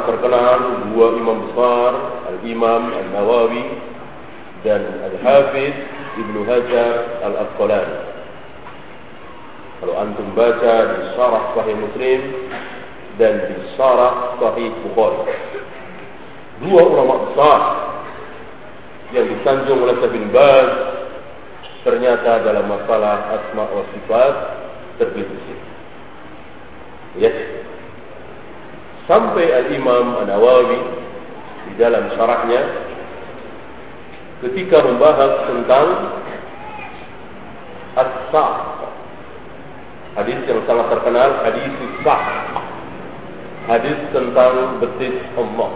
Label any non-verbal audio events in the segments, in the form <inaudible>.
sangat terkenal dua imam besar al-imam al-nawawi dan al-hafiz ibnu hajar al-asqalani kalau antum baca di syarah Sahih Muslim dan di syarah Sahih Bukhari. Dua ulama besar yang disanjung oleh Syekh bin Baz ternyata dalam masalah asma wa sifat tergelincir. Ya. Sampai Al-Imam An-Nawawi di dalam syarahnya ketika membahas tentang as-sa' Hadis yang sangat terkenal, hadis sah. Hadis tentang betis Allah.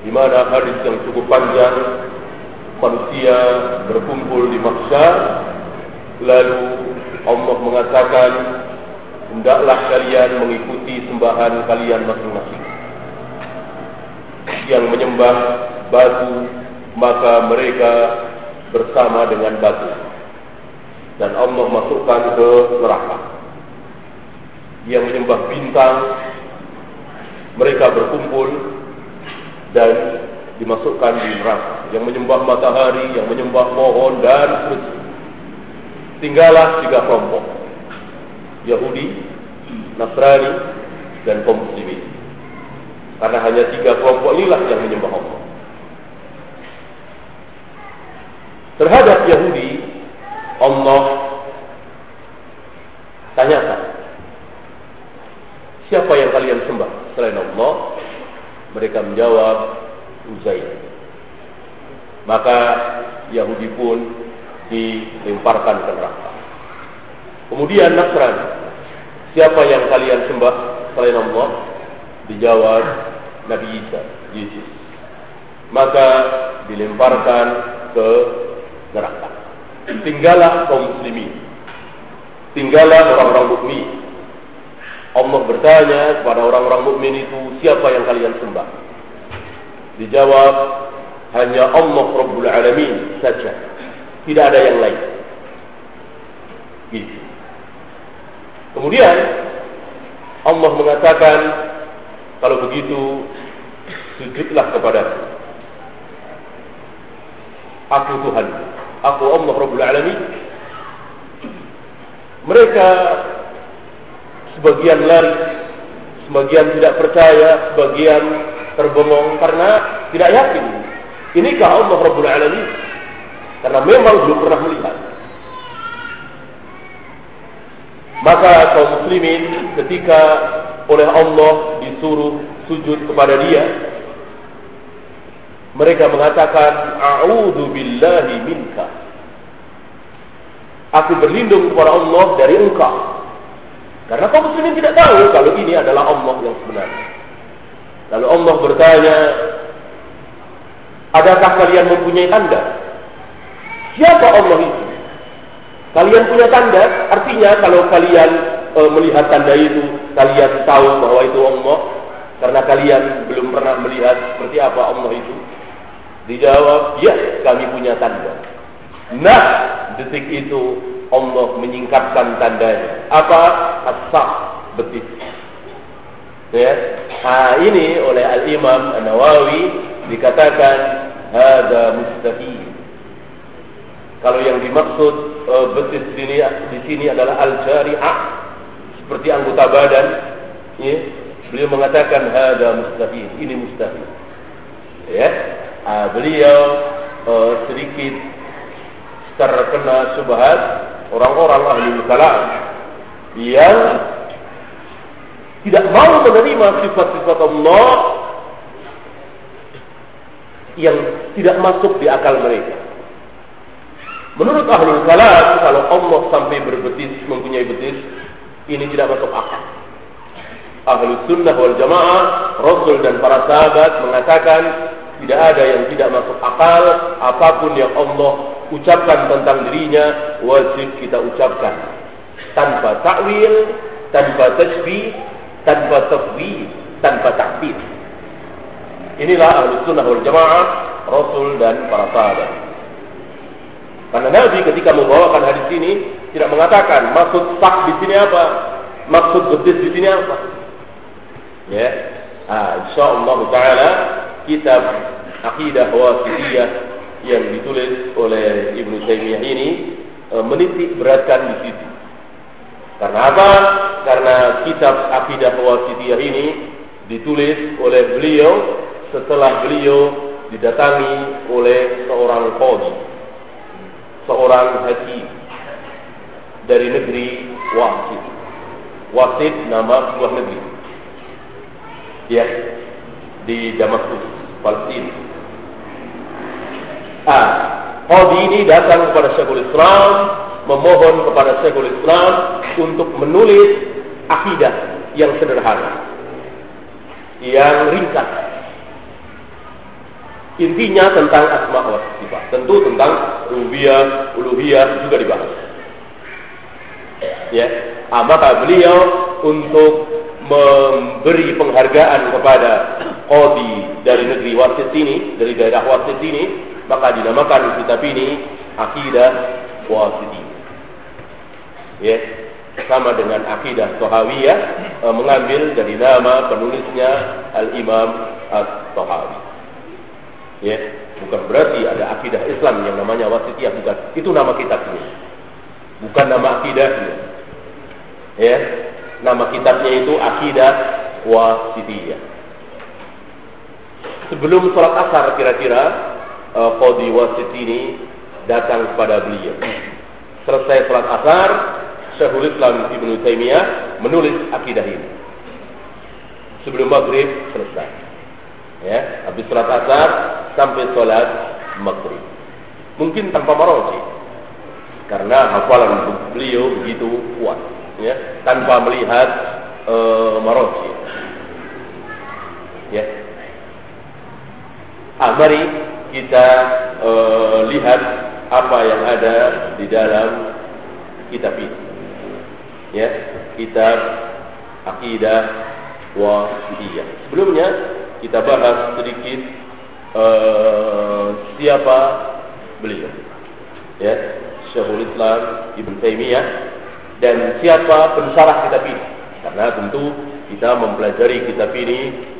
Di mana hadis yang cukup panjang, manusia berkumpul di mahsyar, lalu Allah mengatakan, hendaklah kalian mengikuti sembahan kalian masing-masing. Yang menyembah batu, maka mereka bersama dengan batu dan Allah masukkan ke neraka. Yang menyembah bintang, mereka berkumpul dan dimasukkan di neraka. Yang menyembah matahari, yang menyembah pohon dan seterusnya. Tinggallah tiga kelompok. Yahudi, Nasrani, dan kaum muslimin. Karena hanya tiga kelompok inilah yang menyembah Allah. Terhadap Yahudi, Allah tanyakan siapa yang kalian sembah selain Allah mereka menjawab Uzair maka Yahudi pun dilemparkan ke neraka kemudian Nasrani siapa yang kalian sembah selain Allah dijawab Nabi Isa Yesus maka dilemparkan ke neraka tinggallah kaum muslimin. Tinggallah orang-orang mukmin. Allah bertanya kepada orang-orang mukmin itu, siapa yang kalian sembah? Dijawab, hanya Allah Rabbul Alamin saja. Tidak ada yang lain. Gitu. Kemudian Allah mengatakan, kalau begitu sujudlah kepada aku Tuhan. Aku Allah Rabbul Alamin. Mereka sebagian lari, sebagian tidak percaya, sebagian terbengong karena tidak yakin. Inikah Allah Rabbul Alamin? Karena memang belum pernah melihat. Maka kaum muslimin ketika oleh Allah disuruh sujud kepada dia Mereka mengatakan, A'udhu billahi minka. Aku berlindung kepada Allah dari engkau. Karena kaum muslimin tidak tahu kalau ini adalah Allah yang sebenarnya. Lalu Allah bertanya, Adakah kalian mempunyai tanda? Siapa Allah itu? Kalian punya tanda? Artinya kalau kalian e, melihat tanda itu, kalian tahu bahwa itu Allah. Karena kalian belum pernah melihat seperti apa Allah itu. Dijawab, ya kami punya tanda. Nah, detik itu Allah menyingkapkan tandanya. Apa? As-sah, betis. Ya. Nah, ini oleh Al-Imam An-Nawawi dikatakan ada mustahil. Kalau yang dimaksud e, betis di sini di sini adalah al-jari'ah seperti anggota badan, ya. Beliau mengatakan ada mustahil, ini mustahil. Ya. Nah, beliau e, sedikit terkena subhat orang-orang ahli kalam yang tidak mau menerima sifat-sifat Allah yang tidak masuk di akal mereka. Menurut ahlul kalam, kalau Allah sampai berbetis, mempunyai betis, ini tidak masuk akal. Ahlul sunnah wal jamaah, Rasul dan para sahabat mengatakan tidak ada yang tidak masuk akal, apa pun yang Allah ucapkan tentang dirinya, wajib kita ucapkan. Tanpa takwil, tanpa tasbih, tanpa tafwid, tanpa takbir. Inilah ahlu sunnah wal jamaah, Rasul dan para sahabat. Karena Nabi ketika membawakan hadis ini tidak mengatakan maksud sak di sini apa, maksud betis di sini apa. Ya, ah, insyaallah taala kitab akidah wasitiyah yang ditulis oleh Ibnu Taimiyah ini e, menitik beratkan di situ. Karena apa? Karena kitab akidah wasitiyah ini ditulis oleh beliau setelah beliau didatangi oleh seorang qadi, seorang hakim dari negeri Wasit. Wasit nama sebuah negeri. Ya, di Damaskus, Palestina. Ah, qadi ini datang kepada Syekhul Islam, memohon kepada Syekhul Islam untuk menulis akidah yang sederhana, yang ringkas, Intinya tentang asma wa sifat. Tentu tentang rububiyah, uluhiyah juga dibahas. Ya, maka beliau untuk memberi penghargaan kepada kodi dari negeri Wasit ini, dari daerah Wasit ini, maka dinamakan kitab ini akidah Wasiti. Ya, sama dengan akidah Tohawiyah eh, mengambil dari nama penulisnya Al Imam At-Tohawi. Ya, bukan berarti ada akidah Islam yang namanya wasitiyah bukan. Itu nama kitabnya. Bukan nama akidahnya. Ya, nama kitabnya itu akidah wasitiyah. Sebelum sholat asar kira-kira uh, Qadi Wasit ini datang kepada beliau. Selesai sholat asar, Syekhul Islam Ibnu Taimiyah menulis akidah ini. Sebelum maghrib selesai ya habis sholat asar sampai sholat maghrib. Mungkin tanpa maroji. Karena hafalan beliau begitu kuat ya tanpa melihat uh, maroji. Ya. Ah, mari kita uh, lihat apa yang ada di dalam kitab ini. Ya kitab akidah wa sebelumnya kita bahas sedikit uh, siapa beliau. Ya, Syekhul Islam Ibn Taimiyah dan siapa pensarah kitab ini. Karena tentu kita mempelajari kitab ini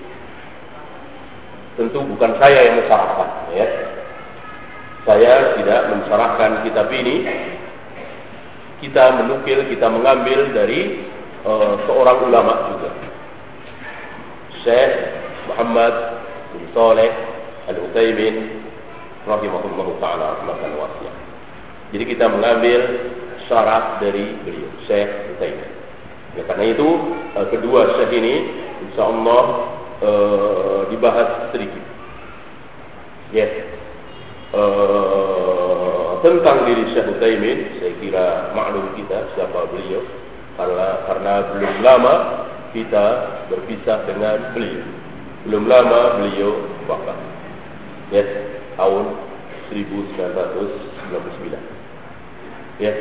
tentu bukan saya yang mensarahkan ya. Saya tidak mensarahkan kitab ini. Kita menukil, kita mengambil dari uh, seorang ulama juga. Syekh Muhammad bin Saleh Al-Utsaimin rahimahullah taala rahmatan wasi'ah. Jadi kita mengambil syarat dari beliau Syekh Utsaimin. Ya, karena itu eh, kedua syekh ini insyaallah uh, dibahas sedikit. Ya. Uh, tentang diri Syekh Utsaimin, saya kira maklum kita siapa beliau karena karena belum lama kita berpisah dengan beliau. Belum lama beliau wafat. Ya, tahun 1999. Ya,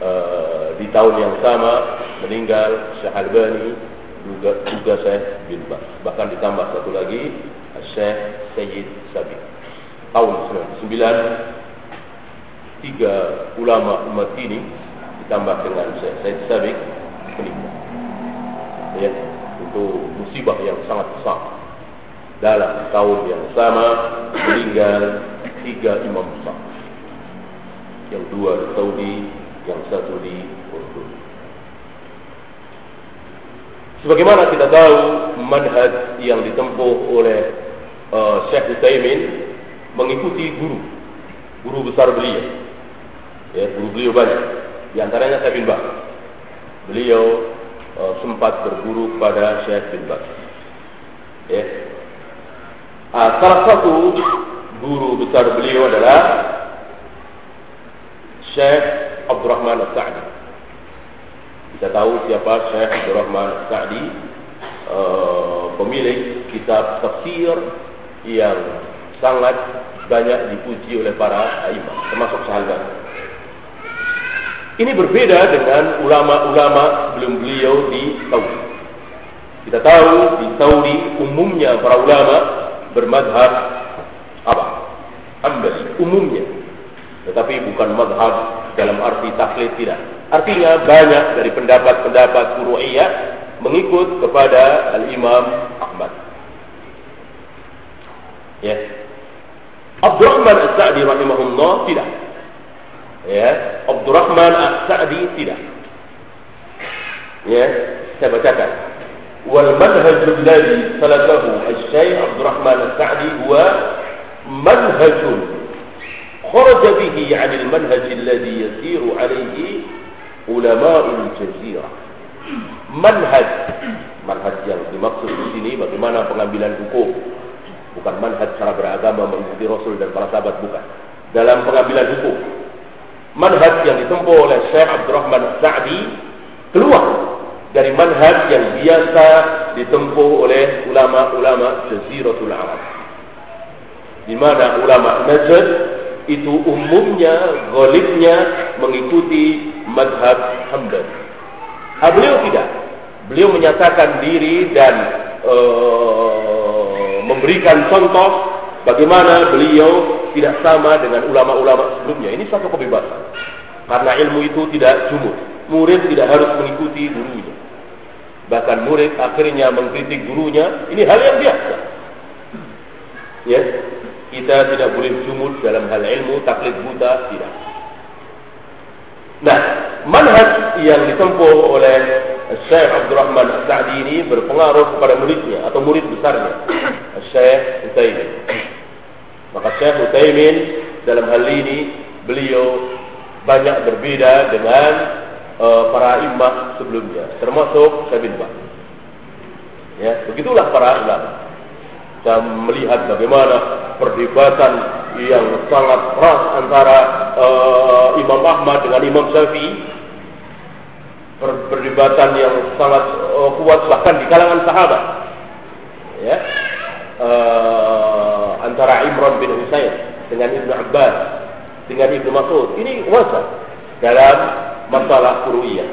uh, di tahun yang sama meninggal Syekh Albani juga juga Syekh bin Bas. Bahkan ditambah satu lagi Syekh Sayyid Sabi. Tahun 99 tiga ulama umat ini ditambah dengan Syekh Sayyid Sabi meninggal. Ya, itu musibah yang sangat besar. Dalam tahun yang sama meninggal tiga imam besar. Yang dua di Saudi, yang satu di Urdun. Sebagaimana kita tahu manhaj yang ditempuh oleh uh, Syekh Utsaimin mengikuti guru, guru besar beliau. Ya, guru beliau banyak. Di antaranya Syekh bin Baz. Beliau uh, sempat berguru kepada Syekh bin Baz. Ya. Uh, salah satu guru besar beliau adalah Syekh Abdurrahman As-Sa'di. Kita tahu siapa Syekh Abdurrahman As-Sa'di, uh, pemilik kitab tafsir yang sangat banyak dipuji oleh para imam, termasuk sahabat. Ini berbeda dengan ulama-ulama sebelum beliau di Saudi. Kita tahu di Saudi umumnya para ulama bermadhab apa? Ambali umumnya. Tetapi bukan madhab dalam arti taklid tidak. Artinya banyak dari pendapat-pendapat furu'iyah mengikut kepada Al-Imam Ahmad. Ya. Abdurrahman As-Sa'di rahimahullah tidak. Ya, Abdurrahman As-Sa'di tidak. Ya, saya bacakan. Wal manhaj alladhi salakahu Asy-Syaikh Abdurrahman As-Sa'di huwa manhajun خرج به عن المنهج الذي يسير عليه علماء الجزيرة manhaj manhaj yang dimaksud di sini bagaimana pengambilan hukum bukan manhaj cara beragama mengikuti Rasul dan para sahabat bukan dalam pengambilan hukum manhaj yang ditempuh oleh Syekh Abdurrahman Sa'di keluar dari manhaj yang biasa ditempuh oleh ulama-ulama Jaziratul Arab di mana ulama Najd itu umumnya golibnya mengikuti madhab Hambali. Ah, beliau tidak. Beliau menyatakan diri dan uh, memberikan contoh bagaimana beliau tidak sama dengan ulama-ulama sebelumnya. Ini satu kebebasan. Karena ilmu itu tidak jumud. Murid tidak harus mengikuti gurunya. Bahkan murid akhirnya mengkritik gurunya. Ini hal yang biasa. Ya, kita tidak boleh jumud dalam hal ilmu, taklid buta, tidak. Nah, manhaj yang ditempuh oleh Syekh Abdurrahman Sa'di ini berpengaruh kepada muridnya atau murid besarnya, <coughs> Syekh Utsaimin. Maka Syekh Utsaimin dalam hal ini beliau banyak berbeda dengan uh, para imam sebelumnya, termasuk Syekh Baz. Ya, begitulah para ulama dan melihat bagaimana perdebatan yang sangat keras antara uh, Imam Ahmad dengan Imam Syafi'i. Perdebatan yang sangat uh, kuat bahkan di kalangan sahabat. Ya uh, antara Imran bin Husain dengan Ibnu Abbas dengan Ibnu Mas'ud. Ini wajar dalam masalah furu'iyah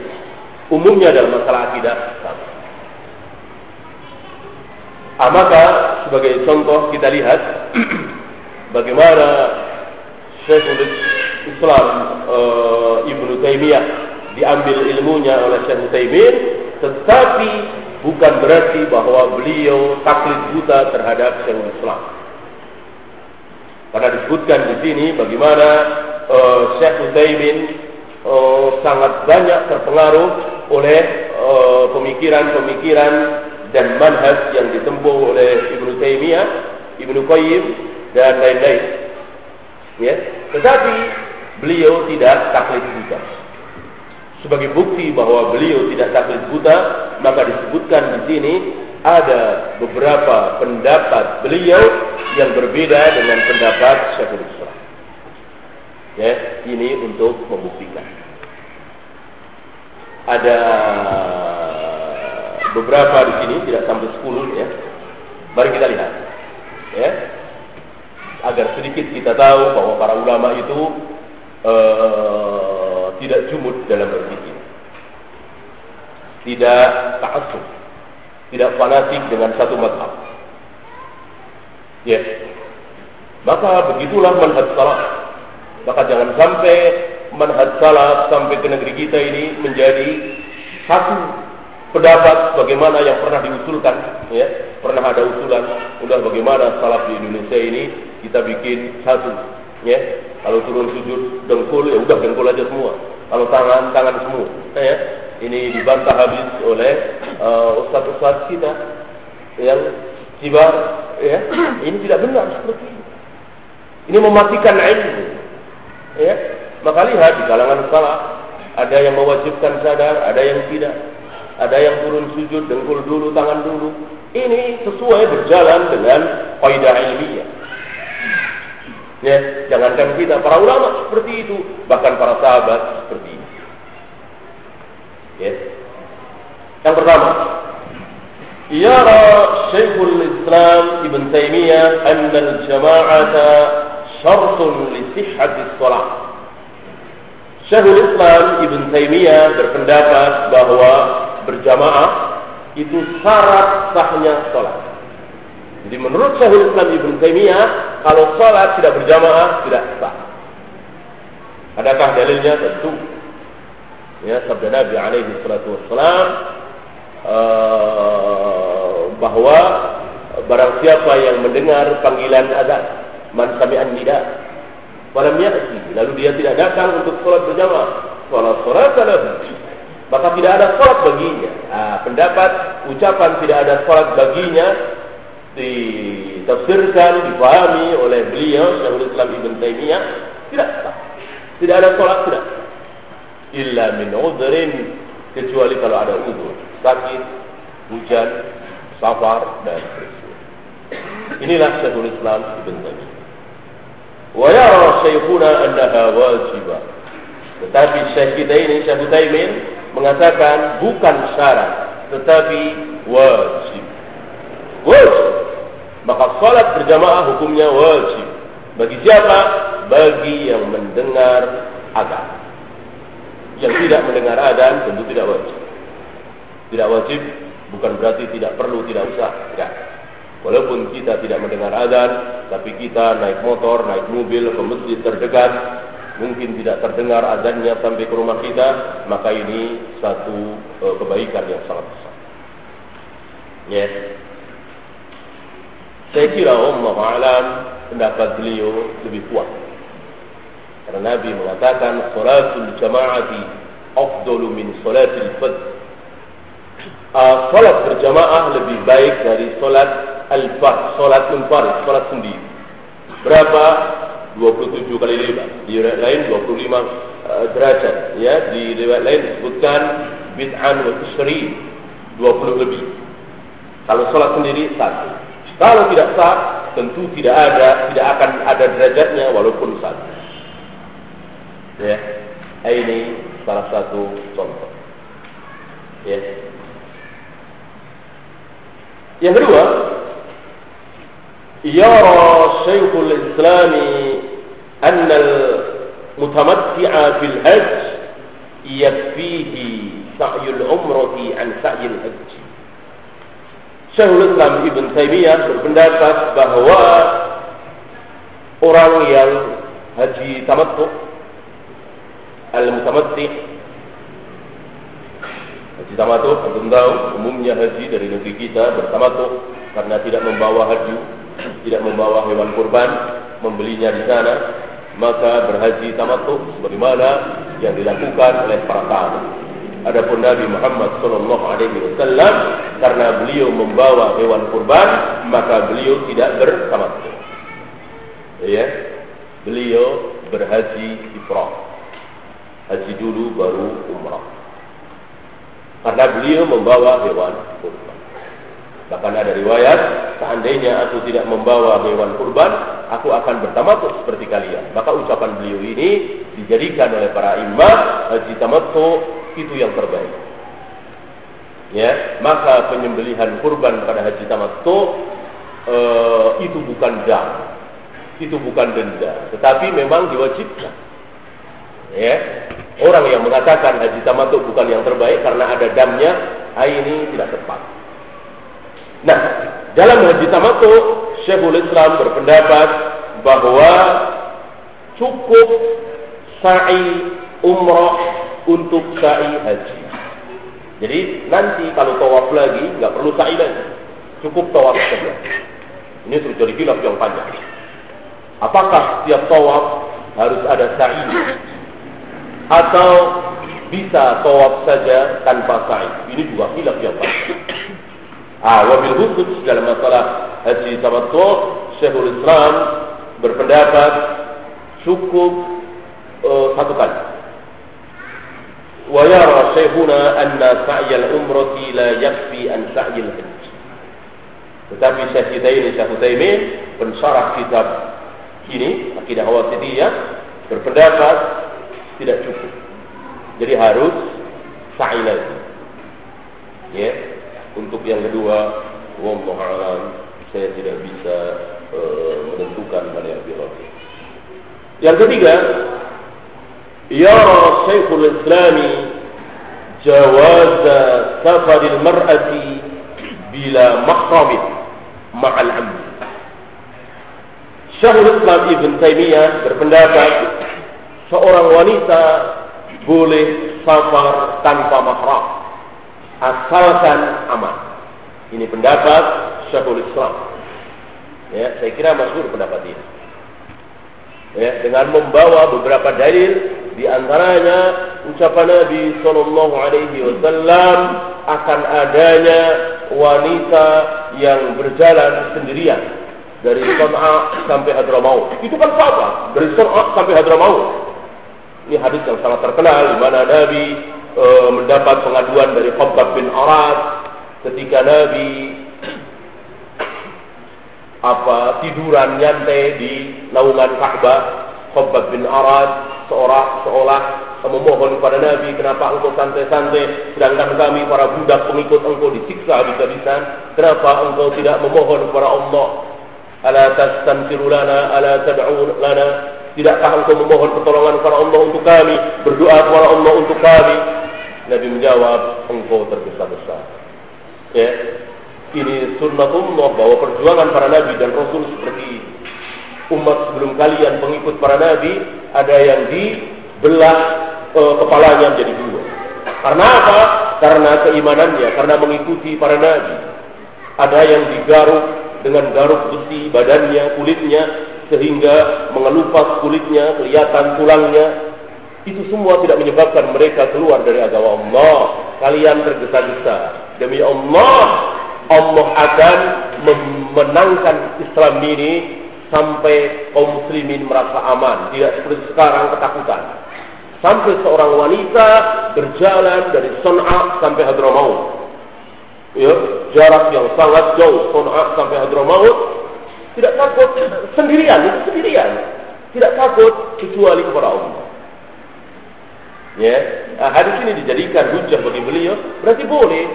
umumnya dalam masalah akidah sama Ah, maka sebagai contoh kita lihat <clears throat> bagaimana Syekhul Islam uh, Ibnu Taimiyah diambil ilmunya oleh Syekh Taimin tetapi bukan berarti bahwa beliau taklid buta terhadap Syekhul Islam. Karena disebutkan di sini bagaimana uh, Syekh Utsaimin uh, sangat banyak terpengaruh oleh pemikiran-pemikiran uh, dan manhaj yang ditempuh oleh Ibnu Taimiyah, Ibnu Qayyim dan lain-lain. Ya, tetapi beliau tidak taklid buta. Sebagai bukti bahwa beliau tidak taklid buta, maka disebutkan di sini ada beberapa pendapat beliau yang berbeda dengan pendapat Syekhul Islam. Ya, ini untuk membuktikan. Ada beberapa di sini tidak sampai 10 ya. Mari kita lihat. Ya. Agar sedikit kita tahu bahwa para ulama itu uh, tidak jumud dalam berpikir. Tidak ta'assub. Tidak fanatik dengan satu mazhab. Ya. Maka begitulah manhaj salaf. Maka jangan sampai manhaj salaf sampai ke negeri kita ini menjadi satu pendapat bagaimana yang pernah diusulkan ya. Pernah ada usulan udah bagaimana salaf di Indonesia ini kita bikin satu ya. Kalau turun sujud dengkul ya udah dengkul aja semua. Kalau tangan tangan semua ya. Ini dibantah habis oleh uh, ustaz-ustaz kita yang kibar ya. Ini tidak benar seperti ini. Ini mematikan ilmu ya maka lihat di kalangan salaf ada yang mewajibkan sadar ada yang tidak ada yang turun sujud, dengkul dulu, tangan dulu. Ini sesuai berjalan dengan kaidah ilmiah. Ya, jangankan kita, para ulama seperti itu, bahkan para sahabat seperti ini. Ya. Yang pertama, yara Syekhul Islam Ibn anna al-jama'ata syartun li sihhati shalah. Syekhul Islam Ibn Taimiyah berpendapat bahwa berjamaah itu syarat sahnya sholat. Jadi menurut Syekhul Islam Ibn Taimiyah, kalau sholat tidak berjamaah tidak sah. Adakah dalilnya? Tentu. Ya, sabda Nabi alaihi salatu wassalam uh, bahwa barang siapa yang mendengar panggilan azan, man sami'an nida, falam ya'ti, lalu dia tidak datang untuk sholat berjamaah, sholat sholat adalah maka tidak ada sholat baginya. Nah, pendapat ucapan tidak ada sholat baginya ditafsirkan, dipahami oleh beliau Syekhul Islam Ibn Taimiyah tidak sah. Tidak ada sholat tidak. Illa min udhrin kecuali kalau ada udur, sakit, hujan, safar dan peristiwa. Inilah Syekhul Islam Ibn Taimiyah. Yara syekhuna annaha wajibah. Tetapi syekh kita ini, Syekh Taimin, mengatakan bukan syarat tetapi wajib. Wajib. Maka salat berjamaah hukumnya wajib. Bagi siapa? Bagi yang mendengar azan. Yang tidak mendengar azan tentu tidak wajib. Tidak wajib bukan berarti tidak perlu, tidak usah. Enggak. Walaupun kita tidak mendengar azan, tapi kita naik motor, naik mobil ke masjid terdekat, mungkin tidak terdengar azannya sampai ke rumah kita, maka ini satu uh, kebaikan yang sangat besar. Ya. Yes. Saya kira Allah alam pendapat beliau lebih kuat. Karena Nabi mengatakan salatul jama'ati afdalu min salatil fard. Uh, salat berjamaah lebih baik dari salat al-fard, salat munfarid, salat sendiri. Berapa 27 kali lipat. Di lain 25 uh, derajat. Ya, di riwayat lain disebutkan bid'an wa isri 20 lebih. Kalau sholat sendiri satu. Kalau tidak sah, tentu tidak ada, tidak akan ada derajatnya walaupun satu. Ya, ini salah satu contoh. Ya. Yang kedua, يرى شيخ الإسلام أن المتمتع في الحج يكفيه سعي العمرة عن سعي الحج Syekhul Islam Ibn Taimiyah berpendapat bahwa orang yang haji tamattu al-mutamatti haji tamattu antum tahu umumnya haji dari negeri kita bertamattu karena tidak membawa haji tidak membawa hewan kurban, membelinya di sana, maka berhaji tamattu sebagaimana yang dilakukan oleh para sahabat. Adapun Nabi Muhammad sallallahu alaihi wasallam karena beliau membawa hewan kurban, maka beliau tidak bertamattu. Ya. Beliau berhaji ifrah. Haji dulu baru umrah. Karena beliau membawa hewan kurban. Bahkan ada riwayat, seandainya aku tidak membawa hewan kurban, aku akan bertamattu seperti kalian. Maka ucapan beliau ini dijadikan oleh para imam haji tamattu itu yang terbaik. Ya, maka penyembelihan kurban pada haji tamattu e, itu bukan dam, itu bukan denda, tetapi memang diwajibkan. Ya, orang yang mengatakan haji tamattu bukan yang terbaik karena ada damnya, ini tidak tepat. Nah, dalam haji tamattu Syekhul Islam berpendapat bahwa cukup sa'i umrah untuk sa'i haji. Jadi nanti kalau tawaf lagi nggak perlu sa'i lagi, cukup tawaf saja. Ini terjadi khilaf yang panjang. Apakah setiap tawaf harus ada sa'i atau bisa tawaf saja tanpa sa'i? Ini juga khilaf yang panjang. Ah, wabil khusus dalam masalah haji tamattu, Syekhul Islam berpendapat cukup uh, satu kali. Wa yara syekhuna anna sa'yal umrati la yakfi an haji. Tetapi Syekh Hidayah Syekh Utsaimin pensyarah kitab ini akidah Wasitiyah berpendapat tidak cukup. Jadi harus sa'i lagi. Ya. Untuk yang kedua, wallahu alam, saya tidak bisa uh, menentukan mana yang lebih Yang ketiga, ya Syekhul Islami jawaz safar al-mar'ati bila mahram ma'al amd. Syekhul Islam Ibn Taimiyah berpendapat seorang wanita boleh safar tanpa mahram asalkan aman. Ini pendapat Syekhul Islam. Ya, saya kira masyhur pendapat ini. Ya, dengan membawa beberapa dalil di antaranya ucapan Nabi Shallallahu Alaihi Wasallam akan adanya wanita yang berjalan sendirian dari Sana'a sampai Hadramaut. Itu kan apa? Dari Sana'a sampai Hadramaut. Ini hadis yang sangat terkenal di mana Nabi e, mendapat pengaduan dari Khabbab bin Arad ketika Nabi <clears throat> apa tiduran nyantai di naungan Ka'bah. Khabbab bin Arad seorang seolah memohon kepada Nabi kenapa engkau santai-santai? Sedangkan kami para budak pengikut engkau disiksa habis-habisan. Kenapa engkau tidak memohon kepada Allah? Ala tastanfiru ala tad'u lana tidakkah engkau memohon pertolongan kepada Allah untuk kami berdoa kepada Allah untuk kami Nabi menjawab, engkau tergesa-gesa. Ya, ini sunnatullah bahwa perjuangan para nabi dan rasul seperti umat sebelum kalian pengikut para nabi ada yang dibelah e, kepalanya menjadi dua. Karena apa? Karena keimanannya, karena mengikuti para nabi. Ada yang digaruk dengan garuk besi badannya, kulitnya sehingga mengelupas kulitnya, kelihatan tulangnya, itu semua tidak menyebabkan mereka keluar dari agama Allah. Kalian tergesa-gesa. Demi Allah, Allah akan memenangkan Islam ini sampai kaum muslimin merasa aman. Tidak seperti sekarang ketakutan. Sampai seorang wanita berjalan dari Son'a sampai Hadramaut. Ya, jarak yang sangat jauh Son'a sampai Hadramaut. Tidak takut sendirian, itu sendirian. Tidak takut kecuali kepada Allah. Ya, nah, hadis ini dijadikan hujah bagi beliau, berarti boleh.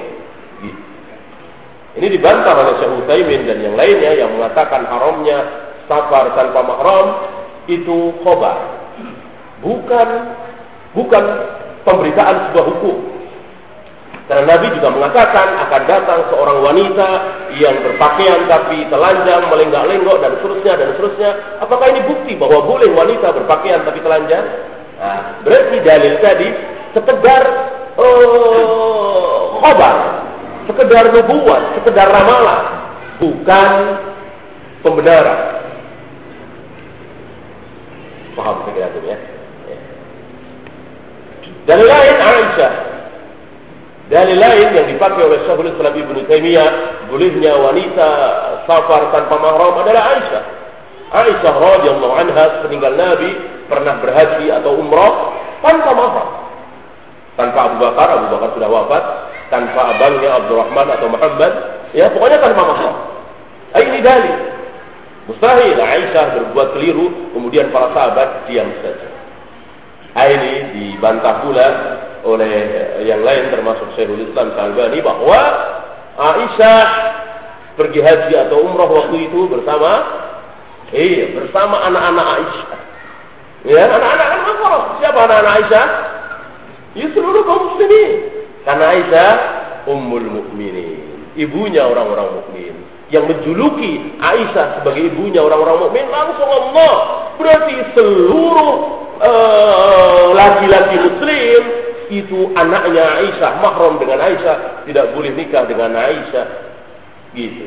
Ini dibantah oleh Syekh Utsaimin dan yang lainnya yang mengatakan haramnya safar tanpa mahram itu khobar. Bukan bukan pemberitaan sebuah hukum. Karena Nabi juga mengatakan akan datang seorang wanita yang berpakaian tapi telanjang, melenggak-lenggok dan seterusnya dan seterusnya. Apakah ini bukti bahwa boleh wanita berpakaian tapi telanjang? Nah, berarti dalil tadi sekedar uh, khobar, sekedar nubuat, sekedar ramalan, bukan pembenaran. Paham saya kira ya? ya. Dalil lain Aisyah. Dalil lain yang dipakai oleh Syekhul Islam Ibnu Taimiyah, bolehnya wanita safar tanpa mahram adalah Aisyah. Aisyah radhiyallahu anha sepeninggal Nabi pernah berhaji atau umrah tanpa mahram. Tanpa Abu Bakar, Abu Bakar sudah wafat, tanpa abangnya Abdurrahman atau Muhammad Ya, pokoknya tanpa mahram. Ah, ini dalil. Mustahil Aisyah berbuat keliru, kemudian para sahabat diam saja. Ini dibantah pula oleh yang lain termasuk Syekhul Islam Salbani bahwa Aisyah pergi haji atau umrah waktu itu bersama iya bersama anak-anak Aisyah. Ya, anak-anak kan mahram. Siapa anak-anak Aisyah? Ya seluruh kaum muslimin. Karena Aisyah ummul mukminin, ibunya orang-orang mukmin. Yang menjuluki Aisyah sebagai ibunya orang-orang mukmin langsung Allah. Berarti seluruh eh, laki-laki uh, muslim itu anaknya Aisyah, mahram dengan Aisyah, tidak boleh nikah dengan Aisyah. Gitu.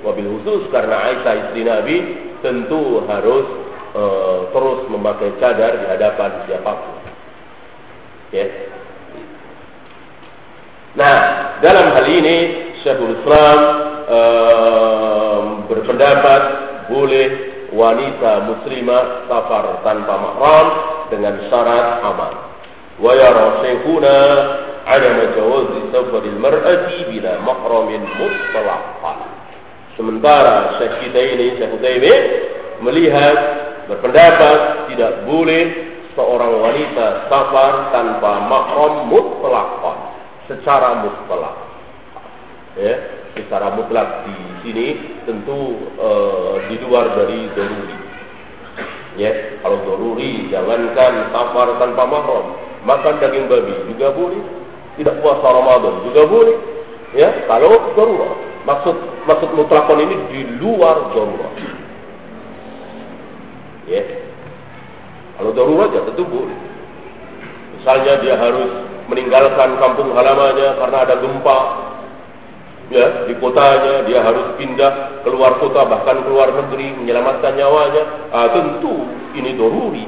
Wabil khusus karena Aisyah istri Nabi tentu harus uh, terus memakai cadar di hadapan siapa pun. Ya. Nah, dalam hal ini Syekhul Islam uh, berpendapat boleh wanita muslimah safar tanpa mahram dengan syarat aman. Syekhuna ada jawazi safar al-mar'ati bila mahramin mutlaqan. Sementara Syekh ini Syekh Utsaimin melihat berpendapat tidak boleh seorang wanita safar tanpa mahram mutlak secara mutlak. Ya secara mutlak di sini tentu e, di luar dari doruri. Ya kalau doruri jangankan safar tanpa mahram makan daging babi juga boleh. Tidak puasa Ramadan juga boleh. Ya kalau darurat maksud maksud mutlakon ini di luar darurat ya. Kalau darurat ya tentu boleh. Misalnya dia harus meninggalkan kampung halamannya karena ada gempa. Ya di kotanya dia harus pindah keluar kota bahkan keluar negeri menyelamatkan nyawanya. Ah, tentu ini doruri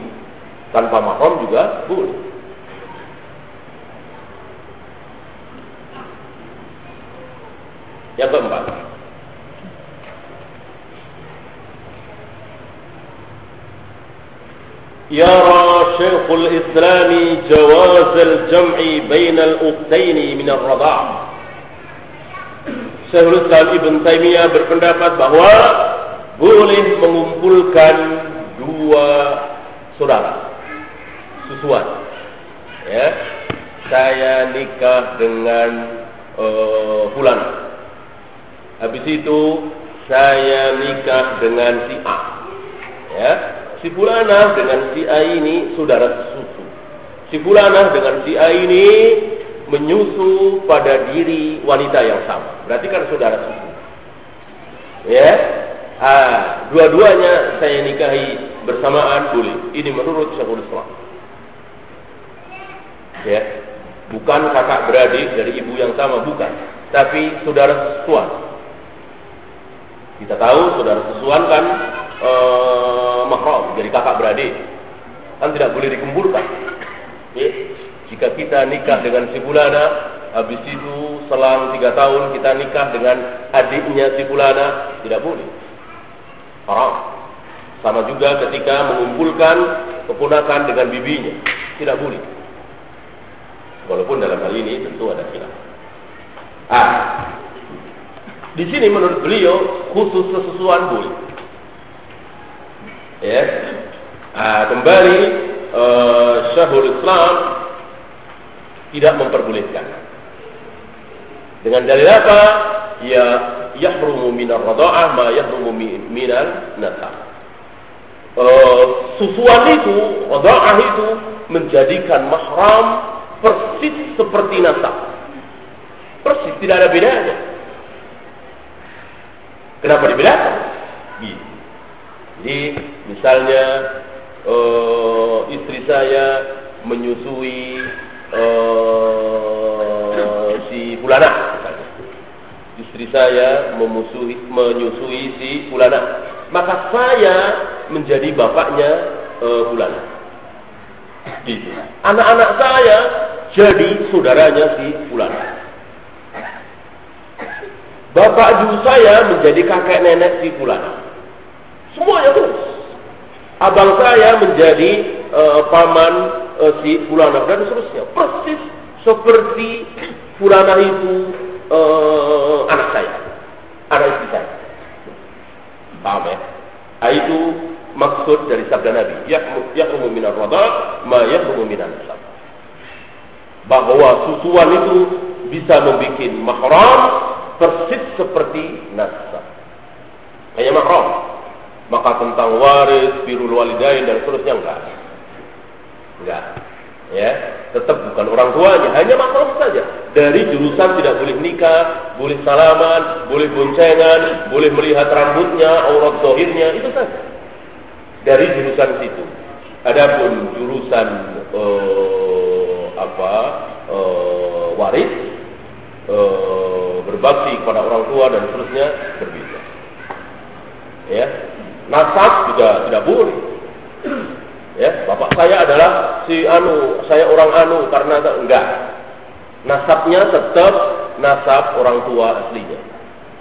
tanpa mahram juga boleh yang keempat يرى شيخ الإسلام جواز الجمع بين الأختين من الرضاع Syekhul Islam Ibn Taimiyah berpendapat bahwa boleh mengumpulkan dua saudara susuan. Ya, saya nikah dengan uh, Fulan. Habis itu saya nikah dengan si A. Ya, si fulanah dengan si A ini saudara sesusu. Si fulanah dengan si A ini menyusu pada diri wanita yang sama. Berarti kan saudara sesusu. Ya. Ah, dua-duanya saya nikahi bersamaan boleh. Ini menurut Syekhul Islam. Ya. Bukan kakak beradik dari ibu yang sama, bukan. Tapi saudara sesuan. Kita tahu saudara sesuan kan uh, mahram, jadi kakak beradik. Kan tidak boleh dikumpulkan. Ya. Jika kita nikah dengan si bulana, habis itu selang tiga tahun kita nikah dengan adiknya si bulana, tidak boleh. Haram. Sama juga ketika mengumpulkan keponakan dengan bibinya, tidak boleh. Walaupun dalam hal ini tentu ada khilaf. Ah, di sini menurut beliau khusus sesusuan boleh. Ya. Nah, kembali uh, Islam tidak memperbolehkan. Dengan dalil apa? Ya yahrumu minar radha'ah ma yahrumu minal nasab uh, susuan itu radha'ah itu menjadikan mahram persis seperti nasab persis tidak ada bedanya kenapa dibedakan gitu jadi misalnya uh, istri saya menyusui uh, si Fulana, istri saya memusuhi, menyusui si Fulana, maka saya menjadi bapaknya uh, Fulana. Gitu. Anak-anak saya jadi saudaranya si Fulana. Bapak ibu saya menjadi kakek nenek si Fulana. Semuanya terus. Abang saya menjadi uh, paman uh, si Fulana dan seterusnya. Persis seperti Fulana itu uh, anak saya. anak istri saya. Paham ya? Nah, itu maksud dari sabda Nabi. Yahrumu minar rada ma yahrumu minan nasab. Bahwa susuan itu bisa membuat mahram persis seperti nasab. Kayak mahram. Maka tentang waris, birul walidain dan seterusnya enggak. Enggak. Ya, tetap bukan orang tuanya, hanya mahram saja. Dari jurusan tidak boleh nikah, boleh salaman, boleh boncengan, boleh melihat rambutnya, aurat dohirnya, itu saja. Dari jurusan situ. Adapun jurusan uh, apa uh, waris, uh, berbakti kepada orang tua dan seterusnya berbeda. Ya, nasab juga tidak boleh. Ya, bapak saya adalah si anu, saya orang anu karena enggak. Nasabnya tetap nasab orang tua aslinya.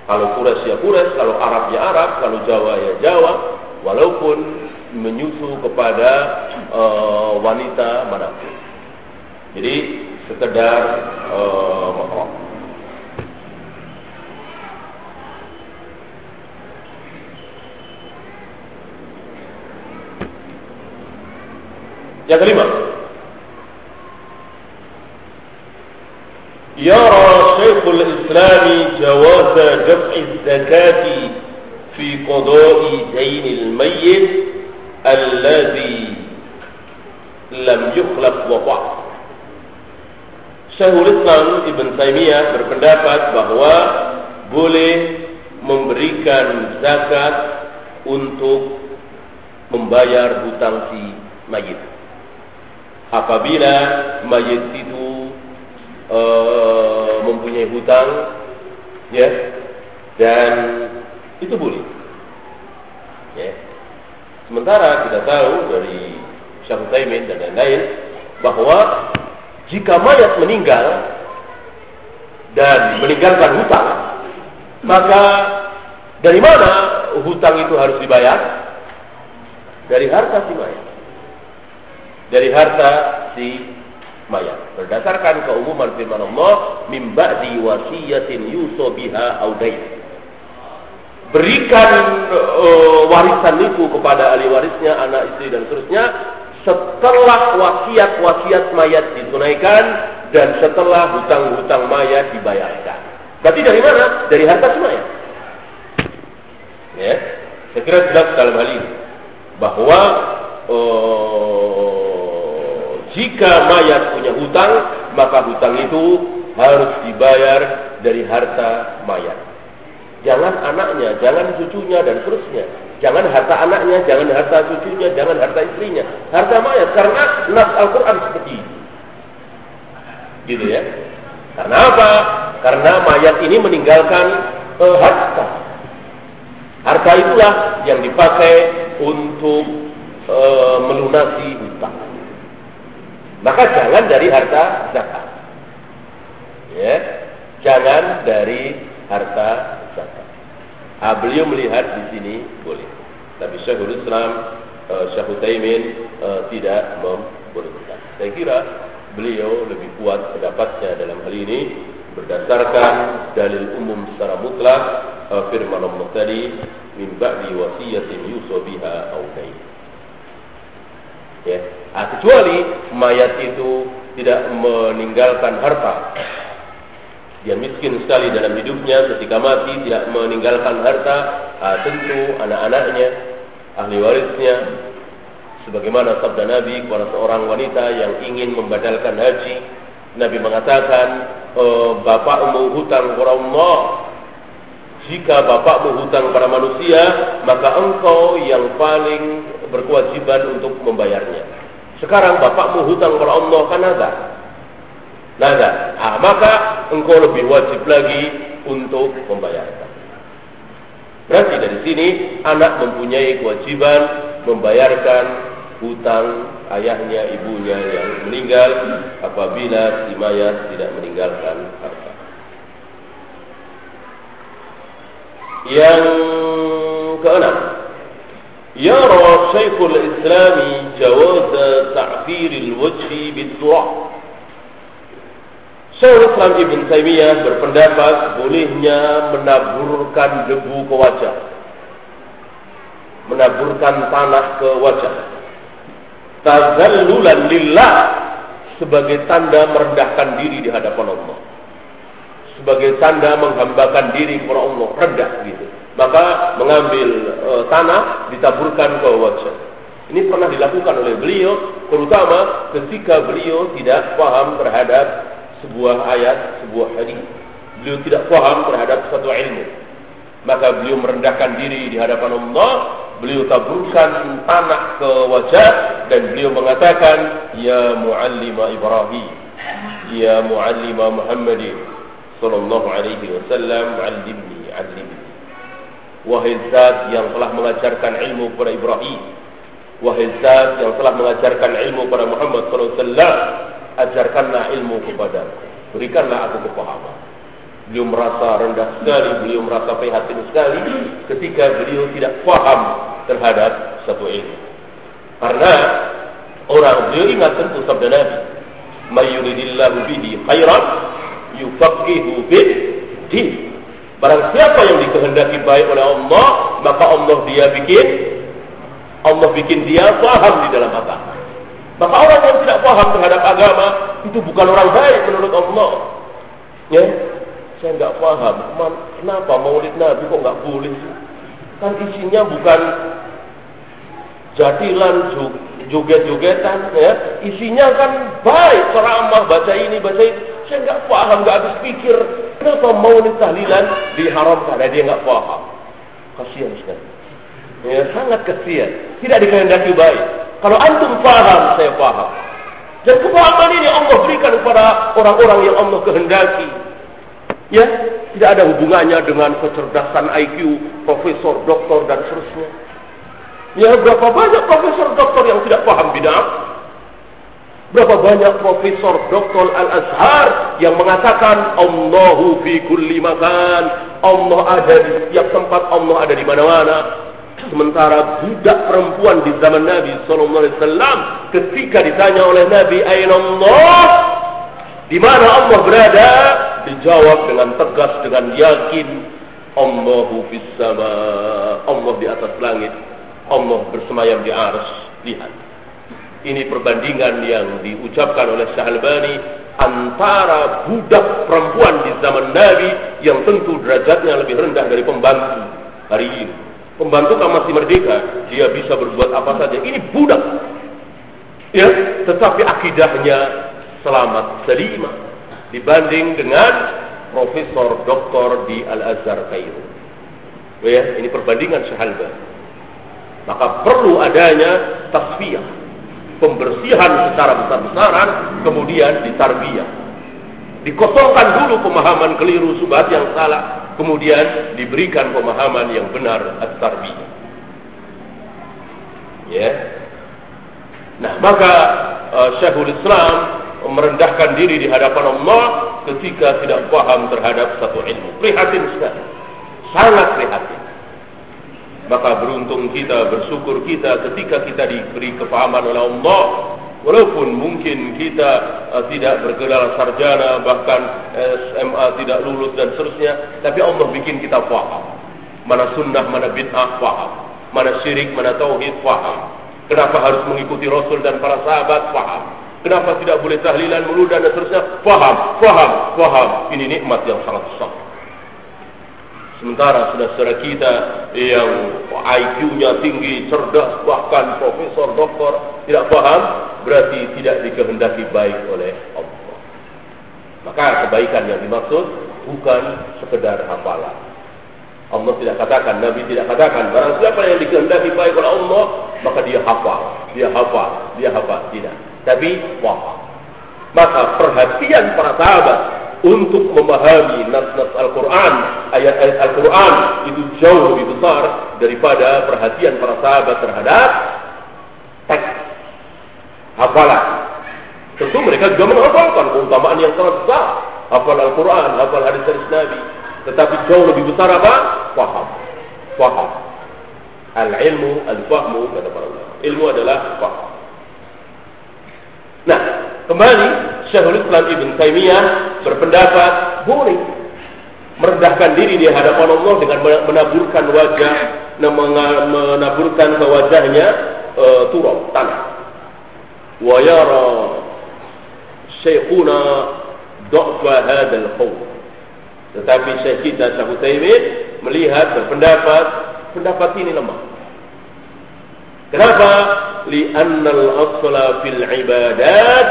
Kalau Quraisy ya Quraisy, kalau Arab ya Arab, kalau Jawa ya Jawa, walaupun menyusu kepada uh, wanita mana pun. Jadi sekedar uh, Kelima, يرى شيخ الإسلام جواز دفع الزكاة في قضاء دين الميت الذي لم يخلق وضع Syekhul Islam Ibn Taimiyah berpendapat bahwa boleh memberikan zakat untuk membayar hutang si mayit apabila mayit itu uh, mempunyai hutang ya dan itu boleh. Ya. Sementara kita tahu dari Syekh Taimin dan lain-lain bahwa jika mayat meninggal dan meninggalkan hutang maka dari mana hutang itu harus dibayar? Dari harta si mayat dari harta si mayat. Berdasarkan keumuman firman Allah, "Min ba'di wasiyatin audain." Berikan uh, warisan itu kepada ahli warisnya, anak istri dan seterusnya setelah wasiat-wasiat mayat ditunaikan dan setelah hutang-hutang mayat dibayarkan. Berarti dari mana? Dari harta si mayat. Ya, saya kira jelas dalam hal ini bahwa uh, jika mayat punya hutang, maka hutang itu harus dibayar dari harta mayat. Jangan anaknya, jangan cucunya dan seterusnya. Jangan harta anaknya, jangan harta cucunya, jangan harta istrinya. Harta mayat karena nas Al-Qur'an seperti itu. Gitu ya. Karena apa? Karena mayat ini meninggalkan uh, harta. Harta itulah yang dipakai untuk uh, melunasi hutang. Maka jangan dari harta zakat. Ya, jangan dari harta zakat. Ah, beliau melihat di sini boleh. Tapi Syekhul Islam, uh, Syekh Utsaimin uh, tidak membolehkan. Saya kira beliau lebih kuat pendapatnya dalam hal ini berdasarkan dalil umum secara mutlak uh, firman Allah tadi min ba'di wasiyatin yusabiha au Ya. Nah, kecuali mayat itu tidak meninggalkan harta. Dia miskin sekali dalam hidupnya, ketika mati tidak meninggalkan harta, nah, tentu anak-anaknya, ahli warisnya, sebagaimana sabda Nabi kepada seorang wanita yang ingin membadalkan haji, Nabi mengatakan, e, bapakmu hutang kepada Allah, jika bapakmu hutang pada manusia, maka engkau yang paling berkewajiban untuk membayarnya. Sekarang bapakmu hutang kepada Allah kan ada. Nada. Ah, maka engkau lebih wajib lagi untuk membayarkan. Berarti dari sini anak mempunyai kewajiban membayarkan hutang ayahnya, ibunya yang meninggal apabila si mayat tidak meninggalkan harta. Yang keenam, يرى شيخ الإسلام جواز تعفير الوجه بالتراب Syaikhul Islam Ibn Taimiyah berpendapat bolehnya menaburkan debu ke wajah. Menaburkan tanah ke wajah. Tazallulan lillah sebagai tanda merendahkan diri di hadapan Allah. Sebagai tanda menghambakan diri kepada Allah, rendah gitu. Maka mengambil e, tanah ditaburkan ke wajah. Ini pernah dilakukan oleh beliau, terutama ketika beliau tidak paham terhadap sebuah ayat, sebuah hadis. Beliau tidak paham terhadap satu ilmu. Maka beliau merendahkan diri di hadapan Allah, beliau taburkan tanah ke wajah dan beliau mengatakan, "Ya muallima Ibrahim, ya muallima Muhammadin sallallahu alaihi wasallam, 'allimni, 'allimni." Wahai zat yang telah mengajarkan ilmu kepada Ibrahim, wahai zat yang telah mengajarkan ilmu kepada Muhammad wasallam, ajarkanlah ilmu kepadaku, berikanlah aku kepahaman. Beliau merasa rendah sekali, beliau merasa prihatin sekali ketika beliau tidak paham terhadap satu ilmu. Karena orang beliau ingat tentu sabda Nabi, "Mayyuridillahu bihi khairan yufaqihu bid din." Barang siapa yang dikehendaki baik oleh Allah, maka Allah dia bikin Allah bikin dia paham di dalam agama. Maka orang yang tidak paham terhadap agama itu bukan orang baik menurut Allah. Ya, saya nggak paham. Kenapa maulid Nabi kok nggak boleh? Kan isinya bukan jadilan joget-jogetan, ya. Isinya kan baik, ceramah, baca ini, baca itu. Saya nggak paham, nggak habis pikir. Kenapa maulid tahlilan diharamkan? Karena dia nggak paham. Kasihan sekali. Ya, sangat kasihan. Tidak dikehendaki baik. Kalau antum paham, saya paham. Dan kepahaman ini Allah berikan kepada orang-orang yang Allah kehendaki. Ya, tidak ada hubungannya dengan kecerdasan IQ, profesor, doktor, dan seterusnya. Ya, berapa banyak profesor, doktor yang tidak paham bidang? Berapa banyak profesor doktor Al-Azhar yang mengatakan Allahu fi kulli makan. Allah ada di setiap tempat, Allah ada di mana-mana. Sementara budak perempuan di zaman Nabi Sallallahu Alaihi Wasallam ketika ditanya oleh Nabi Aina Allah di mana Allah berada dijawab dengan tegas dengan yakin Allahu fis sama Allah di atas langit Allah bersemayam di ars lihat ini perbandingan yang diucapkan oleh Syahalbani antara budak perempuan di zaman Nabi yang tentu derajatnya lebih rendah dari pembantu hari ini Pembantu kan masih merdeka, dia bisa berbuat apa saja. Ini budak. Ya, tetapi akidahnya selamat selimah dibanding dengan profesor doktor di Al-Azhar Kairo. Ya, ini perbandingan sehalba. Maka perlu adanya tasfiyah, pembersihan secara besar-besaran, kemudian ditarbiyah. Dikosongkan dulu pemahaman keliru subhat yang salah, kemudian diberikan pemahaman yang benar at-tarbiyah. Ya. Nah, maka uh, Syekhul Islam merendahkan diri di hadapan Allah ketika tidak paham terhadap satu ilmu. Prihatin sekali. Sangat prihatin. Maka beruntung kita, bersyukur kita ketika kita diberi kepahaman oleh Allah Walaupun mungkin kita uh, tidak bergelar sarjana, bahkan SMA tidak lulus dan seterusnya, tapi Allah bikin kita faham. Mana sunnah, mana bid'ah, faham. Mana syirik, mana tauhid, faham. Kenapa harus mengikuti Rasul dan para sahabat, faham. Kenapa tidak boleh tahlilan, mulut dan seterusnya, faham, faham, faham. Ini nikmat yang sangat besar. Sementara saudara-saudara kita yang IQ-nya tinggi, cerdas, bahkan profesor, doktor, tidak paham, berarti tidak dikehendaki baik oleh Allah. Maka kebaikan yang dimaksud bukan sekedar hafalan. Allah tidak katakan, Nabi tidak katakan, barang siapa yang dikehendaki baik oleh Allah, maka dia hafal, dia hafal, dia hafal. Tidak. Tapi paham. Maka perhatian para sahabat untuk memahami nas-nas Al-Quran, ayat-ayat Al-Quran itu jauh lebih besar daripada perhatian para sahabat terhadap teks hafalan. Tentu mereka juga menghafalkan keutamaan yang sangat besar. Hafal Al-Quran, hafal hadis-hadis Nabi. Tetapi jauh lebih besar apa? Faham. Faham. Al-ilmu, al-fahmu, kata para ulama. Ilmu adalah faham. Nah, kembali Syekhul Islam Ibn Taimiyah berpendapat boleh merendahkan diri di hadapan Allah dengan menaburkan wajah, menaburkan ke wajahnya e, turab tanah. Wa yara syekhuna dha'fa hadzal qawl. Tetapi Syekh kita Syekh Utsaimin melihat berpendapat pendapat ini lemah. Kenapa? Li'anna al-asla fil ibadat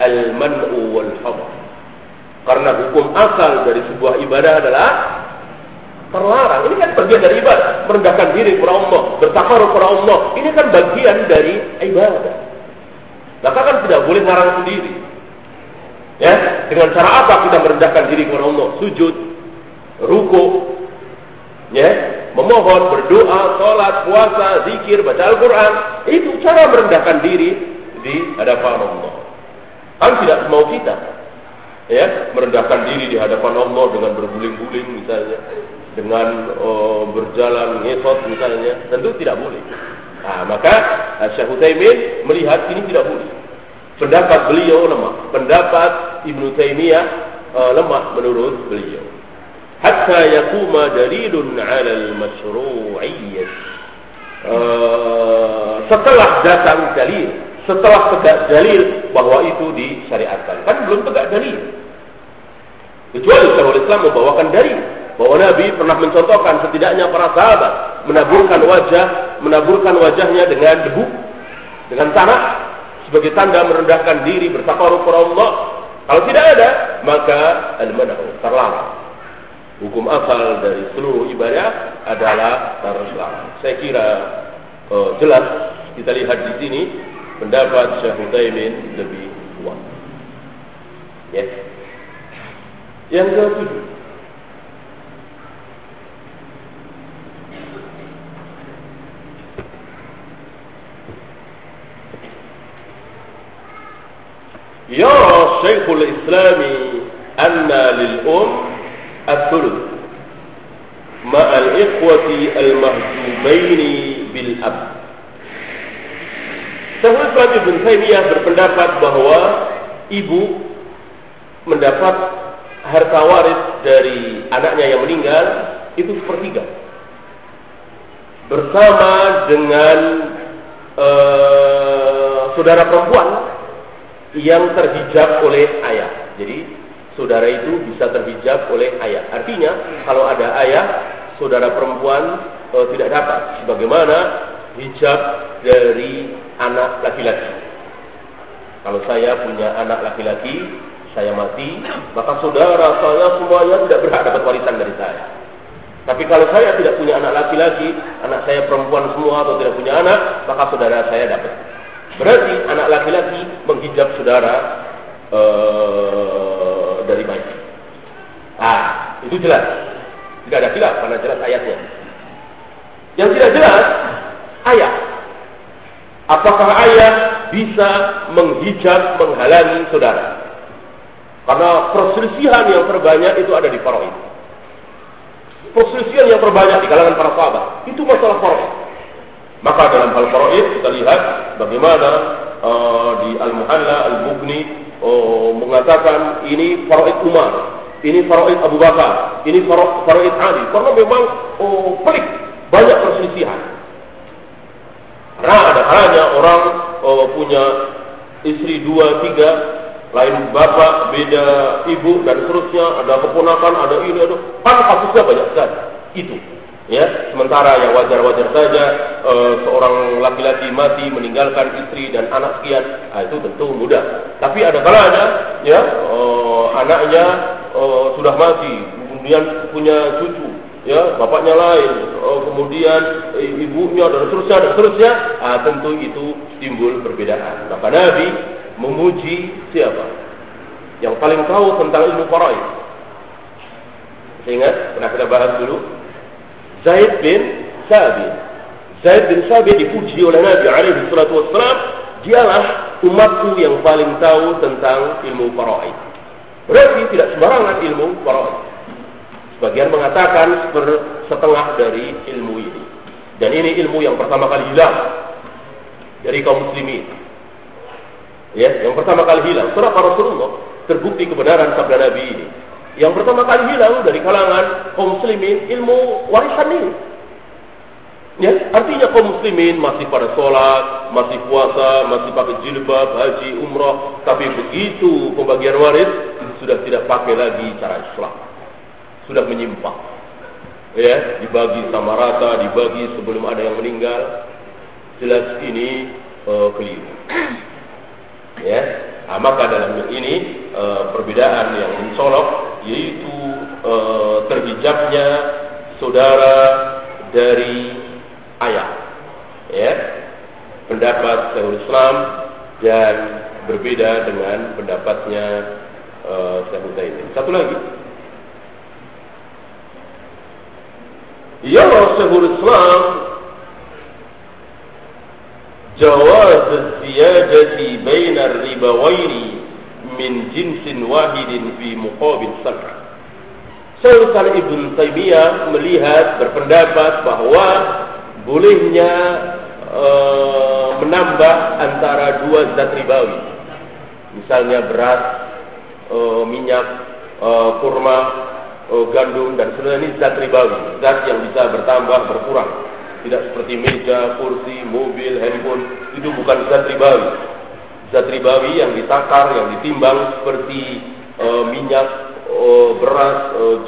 al-man'u wal hadar. Karena hukum asal dari sebuah ibadah adalah terlarang. Ini kan bagian dari ibadah. Merendahkan diri kepada Allah. Bertakar kepada Allah. Ini kan bagian dari ibadah. Maka kan tidak boleh ngarang sendiri. Ya, dengan cara apa kita merendahkan diri kepada Allah? Sujud, ruku, ya, memohon, berdoa, sholat, puasa, zikir, baca Al-Quran. Itu cara merendahkan diri di hadapan Allah. Kan tidak mau kita ya merendahkan diri di hadapan Allah dengan berguling-guling misalnya dengan oh, berjalan ngesot misalnya tentu tidak boleh nah, maka eh, Syekh Utsaimin melihat ini tidak boleh pendapat beliau lemah pendapat Ibnu Taimiyah uh, lemah menurut beliau hatta yakuma dalilun 'ala al-masyru'iyyah uh, setelah datang dalil setelah tegak dalil bahwa itu disyariatkan kan belum tegak dalil Kecuali kalau Islam membawakan dari bahwa Nabi pernah mencontohkan setidaknya para sahabat menaburkan wajah, menaburkan wajahnya dengan debu, dengan tanah sebagai tanda merendahkan diri bertakaruf kepada Allah. Kalau tidak ada, maka al-manahu terlarang Hukum asal dari seluruh ibadah adalah terlarang. Saya kira uh, jelas kita lihat di sini pendapat Syekh Utsaimin lebih kuat. Ya. Yeah. Yang ketujuh, يرى شيخ الإسلام أن للأم الثلث مع الإخوة المهجوبين بالأب Syekhul Islam Ibn Taimiyah berpendapat bahwa ibu mendapat harta waris dari anaknya yang meninggal itu sepertiga bersama dengan uh, saudara perempuan yang terhijab oleh ayah. Jadi saudara itu bisa terhijab oleh ayah. Artinya kalau ada ayah, saudara perempuan uh, tidak dapat. Sebagaimana hijab dari anak laki-laki. Kalau saya punya anak laki-laki, saya mati, maka saudara saya semuanya tidak berhak dapat warisan dari saya. Tapi kalau saya tidak punya anak laki-laki, anak saya perempuan semua atau tidak punya anak, maka saudara saya dapat. Berarti anak laki-laki menghijab saudara bayi. Ah, itu jelas. Tidak ada khilaf karena jelas ayatnya. Yang tidak jelas ayat. Apakah ayat bisa menghijab menghalangi saudara? Karena perselisihan yang terbanyak itu ada di faraid. Perselisihan yang terbanyak di kalangan para sahabat itu masalah faraid. Maka dalam hal faraid kita lihat bagaimana uh, di Al-Muhalla Al-Mughni uh, mengatakan ini faraid Umar, ini faraid Abu Bakar, ini faraid Ali. Karena memang uh, pelik banyak perselisihan. Karena ada hanya orang uh, punya istri dua tiga lain bapak, beda ibu dan seterusnya, ada keponakan, ada ini, ada kan kasusnya banyak sekali. Itu. Ya, sementara yang wajar-wajar saja e, seorang laki-laki mati meninggalkan istri dan anak sekian, nah, itu tentu mudah. Tapi ada kalanya ya e, anaknya e, sudah mati, kemudian punya cucu, ya bapaknya lain, e, kemudian ibunya dan seterusnya dan seterusnya, nah, tentu itu timbul perbedaan. Maka Nabi memuji siapa? Yang paling tahu tentang ilmu faraid. Ingat, pernah kita bahas dulu. Zaid bin Sabit. Zaid bin Sabit dipuji oleh Nabi alaihi salatu wassalam, dialah umatku yang paling tahu tentang ilmu faraid. Berarti tidak sembarangan ilmu faraid. Sebagian mengatakan setengah dari ilmu ini. Dan ini ilmu yang pertama kali hilang dari kaum muslimin. Ya, yang pertama kali hilang. Kenapa Rasulullah terbukti kebenaran sabda Nabi ini. Yang pertama kali hilang dari kalangan kaum muslimin ilmu warisan ini. Ya, artinya kaum muslimin masih pada sholat, masih puasa, masih pakai jilbab, haji, umrah, tapi begitu pembagian waris sudah tidak pakai lagi cara Islam, sudah menyimpang. Ya, dibagi sama rata, dibagi sebelum ada yang meninggal. Jelas ini uh, keliru. Ya, nah, maka dalam ini uh, perbedaan yang mencolok yaitu uh, terhijabnya saudara dari ayat. Ya. Pendapat Syekhul Islam dan berbeda dengan pendapatnya uh, Syekhul Taimin. Satu lagi. Ya Syekhul Islam جواز الزيادة بين الربوين من جنس واحد في مقابل سبع Syaikhul Ibn Taimiyah melihat berpendapat bahwa bolehnya e, menambah antara dua zat ribawi. Misalnya beras, e, minyak, e, kurma, e, gandum dan sebagainya ini zat ribawi, zat yang bisa bertambah berkurang. Tidak seperti meja, kursi, mobil, handphone itu bukan zat ribawi. Zat ribawi yang ditakar, yang ditimbang seperti minyak, beras,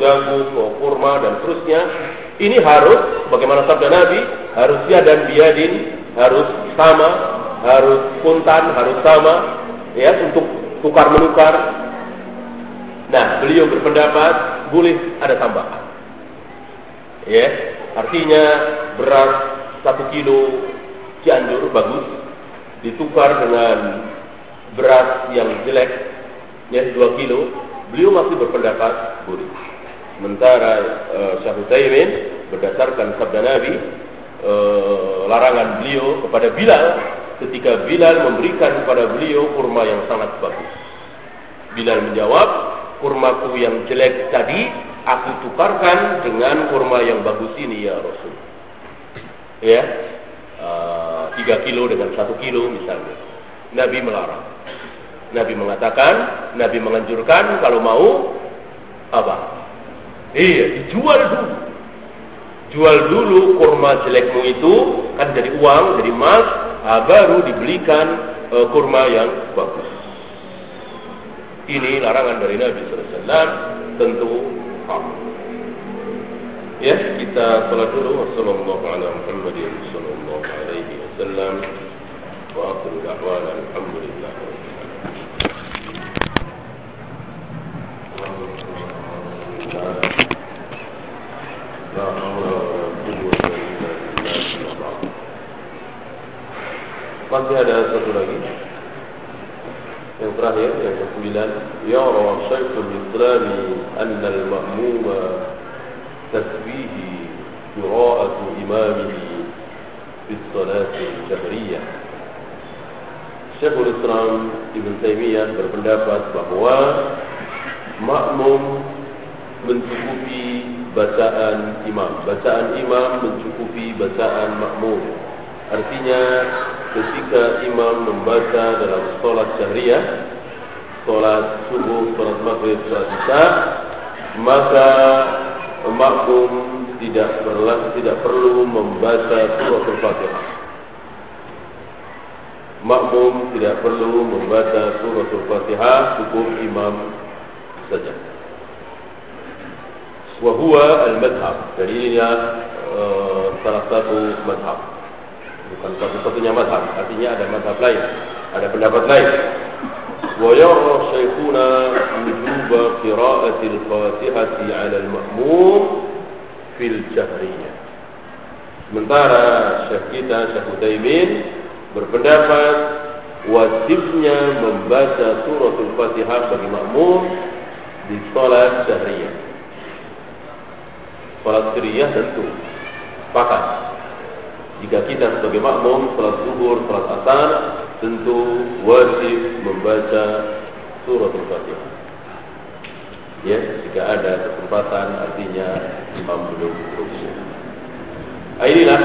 jagung, kurma dan seterusnya ini harus bagaimana sabda Nabi, harusnya dan biadin harus sama, harus kuntan, harus sama ya untuk tukar menukar. Nah, beliau berpendapat boleh ada tambahan. Ya, artinya beras satu kilo Cianjur bagus ditukar dengan beras yang jelek ya dua kilo, beliau masih berpendapat boleh. Sementara uh, Syekh Utsaimin berdasarkan sabda Nabi uh, larangan beliau kepada Bilal ketika Bilal memberikan kepada beliau kurma yang sangat bagus. Bilal menjawab, kurmaku yang jelek tadi aku tukarkan dengan kurma yang bagus ini ya Rasul. Ya, uh, tiga kilo dengan satu kilo misalnya. Nabi melarang. Nabi mengatakan, Nabi menganjurkan kalau mau apa? Iya, dijual dulu. Jual dulu kurma jelekmu itu kan jadi uang, jadi emas, ah, baru dibelikan e, kurma yang bagus. Ini larangan dari Nabi SAW tentu haram. Ya, kita salat dulu. Wassalamualaikum warahmatullahi wabarakatuh. Wa akhiru da'wana alhamdulillah. Masih ada satu lagi Yang terakhir Yang ke-9 Yara syaikul islami Anna al-ma'muma Tasbihi Qira'atu imamihi Fi salati jahriyah Syekhul Islam Ibn Taymiyah berpendapat bahawa makmum mencukupi bacaan imam. Bacaan imam mencukupi bacaan makmum. Artinya ketika imam membaca dalam solat syahriyah, solat subuh, solat maghrib, solat isya, maka makmum tidak perlu tidak perlu membaca surah al-fatihah. Makmum tidak perlu membaca surah al-fatihah, cukup imam saja. Wahua al-madhab. Jadi ini uh, salah satu madhab Bukan satu-satunya madhab. Artinya ada madhab lain. Ada pendapat lain. ويرى شيخنا وجوب قراءة الفاتحة على المأموم في الجهرية Sementara Syekh kita, Syekh Utaimin berpendapat wajibnya membaca suratul Fatihah bagi makmum di salat syahriyah. Salat siriyah tentu sepakat. Jika kita sebagai makmum salat zuhur, salat asar tentu wajib membaca surat Al-Fatihah. Ya, jika ada kesempatan artinya imam belum berusia. Nah, inilah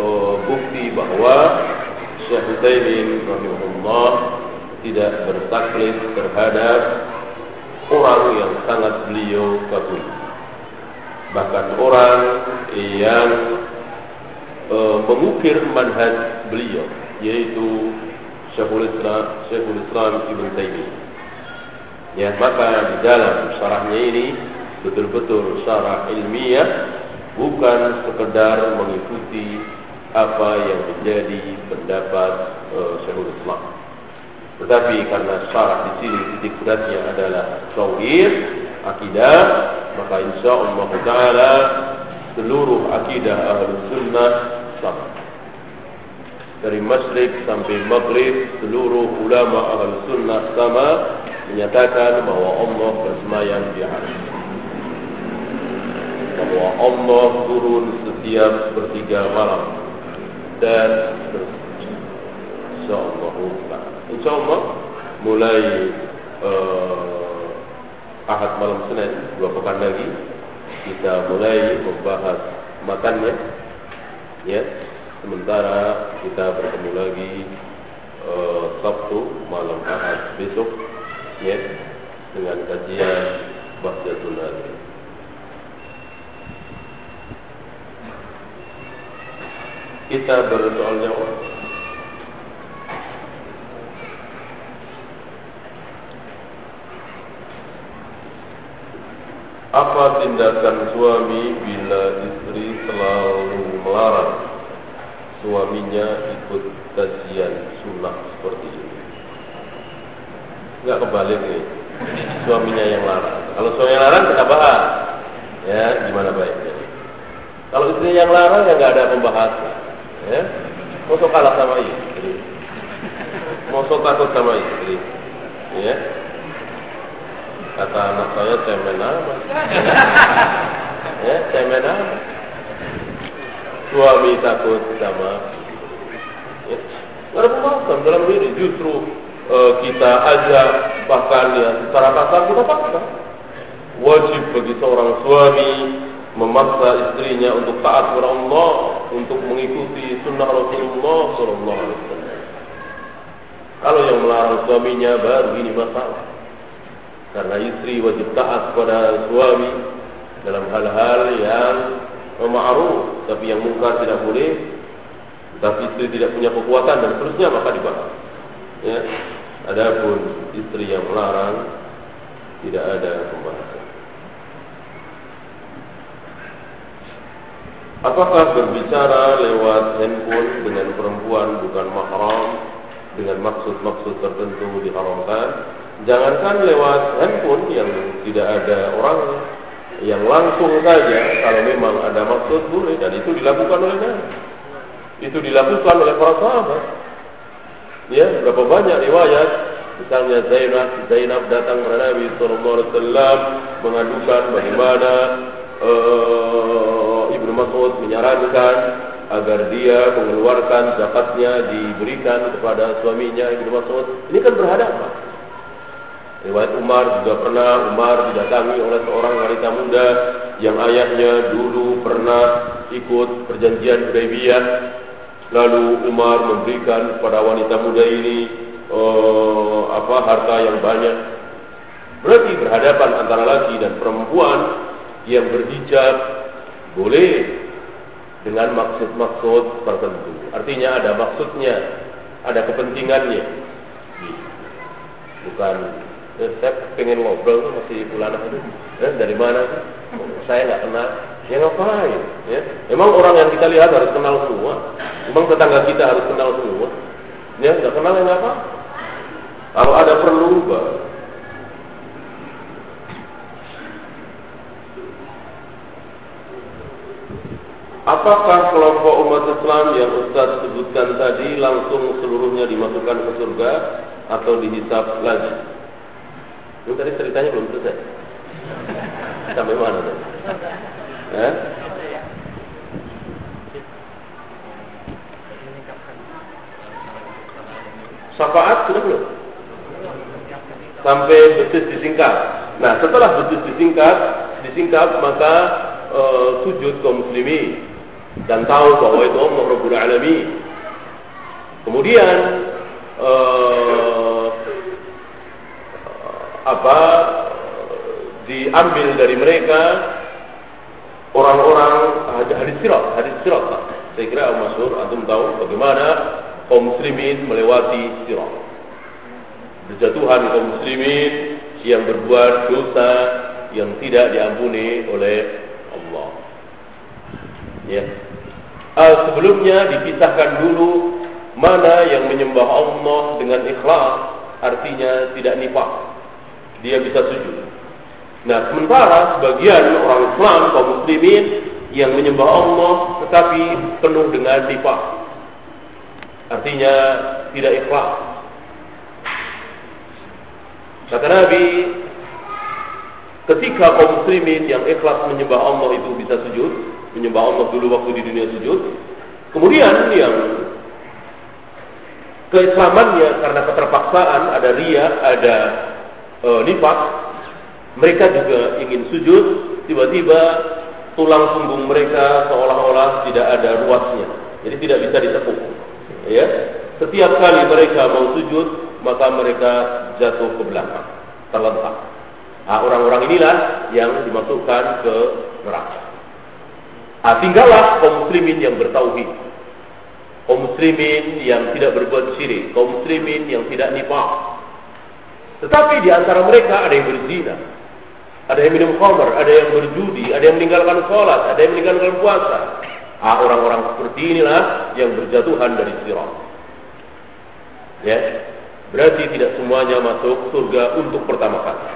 oh, bukti bahawa Syekh Utsaimin rahimahullah tidak bertaklid terhadap orang yang sangat beliau kagumi. Bahkan orang yang e, mengukir manhaj beliau, yaitu Syekhul Islam, Syekhul Islam Ibn Taimiyah. Ya, maka di dalam syarahnya ini betul-betul syarah ilmiah bukan sekedar mengikuti apa yang menjadi pendapat uh, Syekhul Islam. Tetapi karena syarah di sini titik beratnya adalah tauhid, akidah, maka insya Allah Taala seluruh akidah ahlu sunnah sama. Dari Masyrik sampai Maghrib, seluruh ulama ahlu sunnah sama menyatakan bahwa Allah bersemayam di atas. Bahwa Allah turun setiap sepertiga malam dan insyaallah insyaallah mulai uh, ahad malam Senin dua pekan lagi kita mulai membahas makannya ya sementara kita bertemu lagi uh, Sabtu malam ahad besok ya dengan kajian Bahjatul Nabi. Kita bersoal Apa tindakan suami bila istri selalu melarang suaminya ikut kajian sunnah seperti ini? Enggak kebalik nih, suaminya yang larang. Kalau suami yang larang kita bahas, ya gimana baiknya. Kalau istri yang larang ya nggak ada pembahasan. Ya. Mosok kalah sama istri? Mosok takut sama istri? Ya kata anak saya cemen amat <laughs> ya cemen amat suami takut sama ya. Pembahasan dalam diri justru e, kita ajak bahkan ya secara kasar kita paksa wajib bagi seorang suami memaksa istrinya untuk taat kepada Allah, untuk mengikuti sunnah Rasulullah Sallallahu Alaihi Wasallam. Kalau yang melarang suaminya baru ini masalah. Karena istri wajib taat kepada suami dalam hal-hal yang ma'ruf, tapi yang mungkar tidak boleh. Tapi istri tidak punya kekuatan dan seterusnya maka dibahas. Ya. Adapun istri yang melarang tidak ada pembahasan. Apakah berbicara lewat handphone dengan perempuan bukan mahram dengan maksud-maksud tertentu diharamkan? Jangankan lewat handphone yang tidak ada orang yang langsung saja kalau memang ada maksud boleh dan itu dilakukan oleh Nabi. Itu dilakukan oleh para sahabat. Ya, berapa banyak riwayat misalnya Zainab Zainab datang kepada Nabi sallallahu alaihi wasallam mengadukan bagaimana uh, Ibnu Mas'ud menyarankan agar dia mengeluarkan zakatnya diberikan kepada suaminya Ibnu Mas'ud. Ini kan berhadapan. Riwayat Umar juga pernah Umar didatangi oleh seorang wanita muda yang ayahnya dulu pernah ikut perjanjian Hudaybiyah. Lalu Umar memberikan kepada wanita muda ini uh, apa harta yang banyak. Berarti berhadapan antara laki dan perempuan yang berhijab boleh dengan maksud-maksud tertentu. Artinya ada maksudnya, ada kepentingannya. Bukan eh, saya pengen ngobrol tuh masih bulan itu. Eh, dari mana? Saya nggak kenal. Ya ngapain? Ya. Emang orang yang kita lihat harus kenal semua. Emang tetangga kita harus kenal semua. Ya nggak kenal ya apa? Kalau ada perlu, baru Apakah kelompok umat Islam yang Ustaz sebutkan tadi langsung seluruhnya dimasukkan ke surga atau dihisap lagi? Ini tadi ceritanya belum selesai. Sampai mana tadi? Eh? Syafaat sudah belum? Sampai betis disingkat. Nah, setelah betis disingkat, disingkat maka uh, sujud kaum muslimin dan tahu bahwa itu Allah Rabbul Alamin. Kemudian uh, apa diambil dari mereka orang-orang hadis sirat, hadis sirat. Saya kira Masyur antum tahu bagaimana kaum muslimin melewati sirat. Berjatuhan kaum muslimin yang berbuat dosa yang tidak diampuni oleh Allah. Ya. Uh, sebelumnya dipisahkan dulu mana yang menyembah Allah dengan ikhlas, artinya tidak nifak. Dia bisa sujud. Nah, sementara sebagian orang Islam kaum muslimin yang menyembah Allah tetapi penuh dengan nifak. Artinya tidak ikhlas. Kata Nabi, ketika kaum muslimin yang ikhlas menyembah Allah itu bisa sujud, menyembah Allah dulu waktu di dunia sujud, kemudian yang keislamannya karena keterpaksaan ada ria, ada e, nifak, mereka juga ingin sujud, tiba-tiba tulang punggung mereka seolah-olah tidak ada ruasnya. Jadi tidak bisa ditepuk. Ya. Setiap kali mereka mau sujud, maka mereka jatuh ke belakang, terlentak. Nah, orang-orang inilah yang dimasukkan ke neraka. Nah, tinggallah kaum muslimin yang bertauhid. Kaum muslimin yang tidak berbuat syirik, kaum muslimin yang tidak nifak. Tetapi di antara mereka ada yang berzina, ada yang minum khamr, ada yang berjudi, ada yang meninggalkan sholat, ada yang meninggalkan puasa. Ah, orang-orang seperti inilah yang berjatuhan dari sirat. Ya, berarti tidak semuanya masuk surga untuk pertama kali.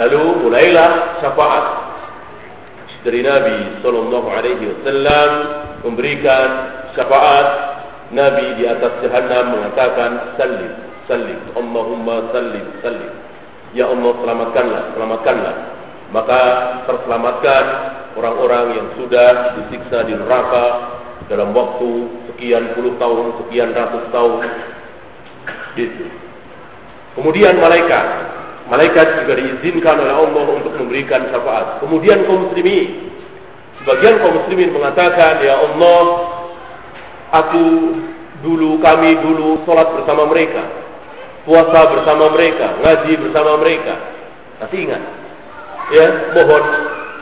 Lalu mulailah syafaat dari Nabi Sallallahu Alaihi Wasallam memberikan syafaat Nabi di atas jahanam mengatakan salim, salim, Allahumma salim, salim. Ya Allah selamatkanlah, selamatkanlah. Maka terselamatkan orang-orang yang sudah disiksa di neraka dalam waktu sekian puluh tahun, sekian ratus tahun. Gitu. Kemudian malaikat, malaikat juga diizinkan oleh Allah untuk memberikan syafaat. Kemudian kaum muslimin, sebagian kaum muslimin mengatakan, ya Allah, aku dulu kami dulu sholat bersama mereka puasa bersama mereka, ngaji bersama mereka. Tapi ingat, ya mohon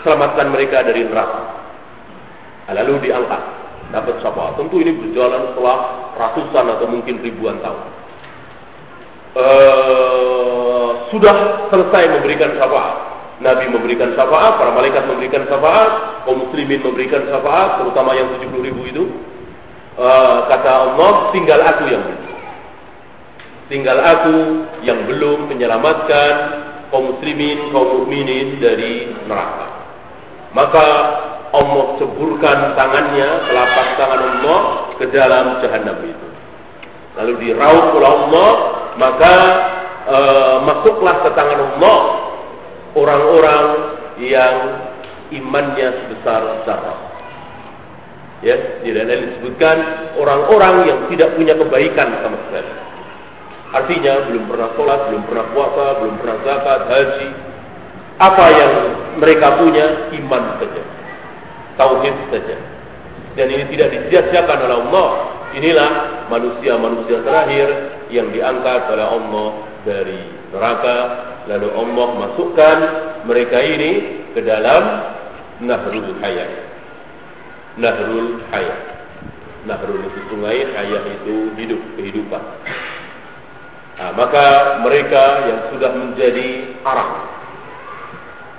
selamatkan mereka dari neraka. Lalu diangkat, dapat syafaat. Tentu ini berjalan setelah ratusan atau mungkin ribuan tahun. Uh, sudah selesai memberikan syafaat. Nabi memberikan syafaat, para malaikat memberikan syafaat, kaum muslimin memberikan syafaat, terutama yang 70 ribu itu. Uh, kata Allah, tinggal aku yang beri. Tinggal aku yang belum menyelamatkan kaum muslimin, kaum mukminin dari neraka. Maka Allah ceburkan tangannya, telapak tangan Allah ke dalam jahanam itu. Lalu diraup oleh Allah, maka e, masuklah ke tangan Allah orang-orang yang imannya sebesar zarah. Ya, di dalam disebutkan orang-orang yang tidak punya kebaikan sama sekali. Artinya belum pernah sholat, belum pernah puasa, belum pernah zakat, haji. Apa yang mereka punya iman saja, tauhid saja. Dan ini tidak disia-siakan oleh Allah. Inilah manusia-manusia terakhir yang diangkat oleh Allah dari neraka. Lalu Allah masukkan mereka ini ke dalam Nahrul Hayat. Nahrul Hayat. Nahrul itu sungai, hayat itu hidup, kehidupan. Nah, maka mereka yang sudah menjadi haram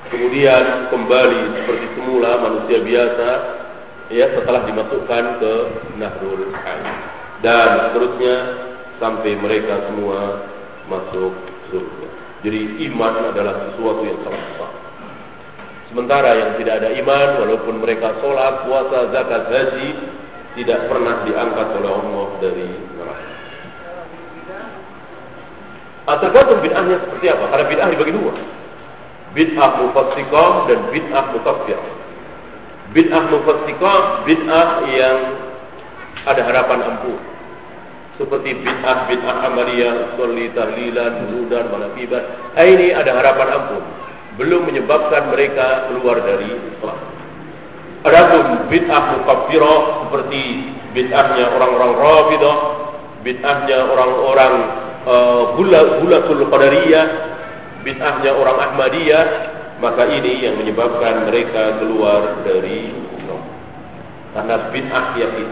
kemudian kembali seperti semula manusia biasa ya setelah dimasukkan ke Nahrul Hayy dan seterusnya sampai mereka semua masuk surga. Jadi iman adalah sesuatu yang sangat besar. Sementara yang tidak ada iman, walaupun mereka sholat, puasa, zakat, haji, tidak pernah diangkat oleh Allah dari neraka. Ah, tergantung bid'ahnya seperti apa. Karena bid'ah dibagi dua. Bid'ah mufassiqah dan bid'ah mutaffirah. Bid'ah mufassiqah, bid'ah yang ada harapan ampun. Seperti bid'ah bid'ah amaliyah, sholli tahlilan, nudan, malakibat. Ah, ini ada harapan ampun. Belum menyebabkan mereka keluar dari Islam. Adapun bid'ah mukaffirah seperti bid'ahnya orang-orang Rafidah, bid'ahnya orang-orang uh, bula bulatul qadariyah bid'ahnya orang Ahmadiyah maka ini yang menyebabkan mereka keluar dari Islam. Karena bid'ah itu.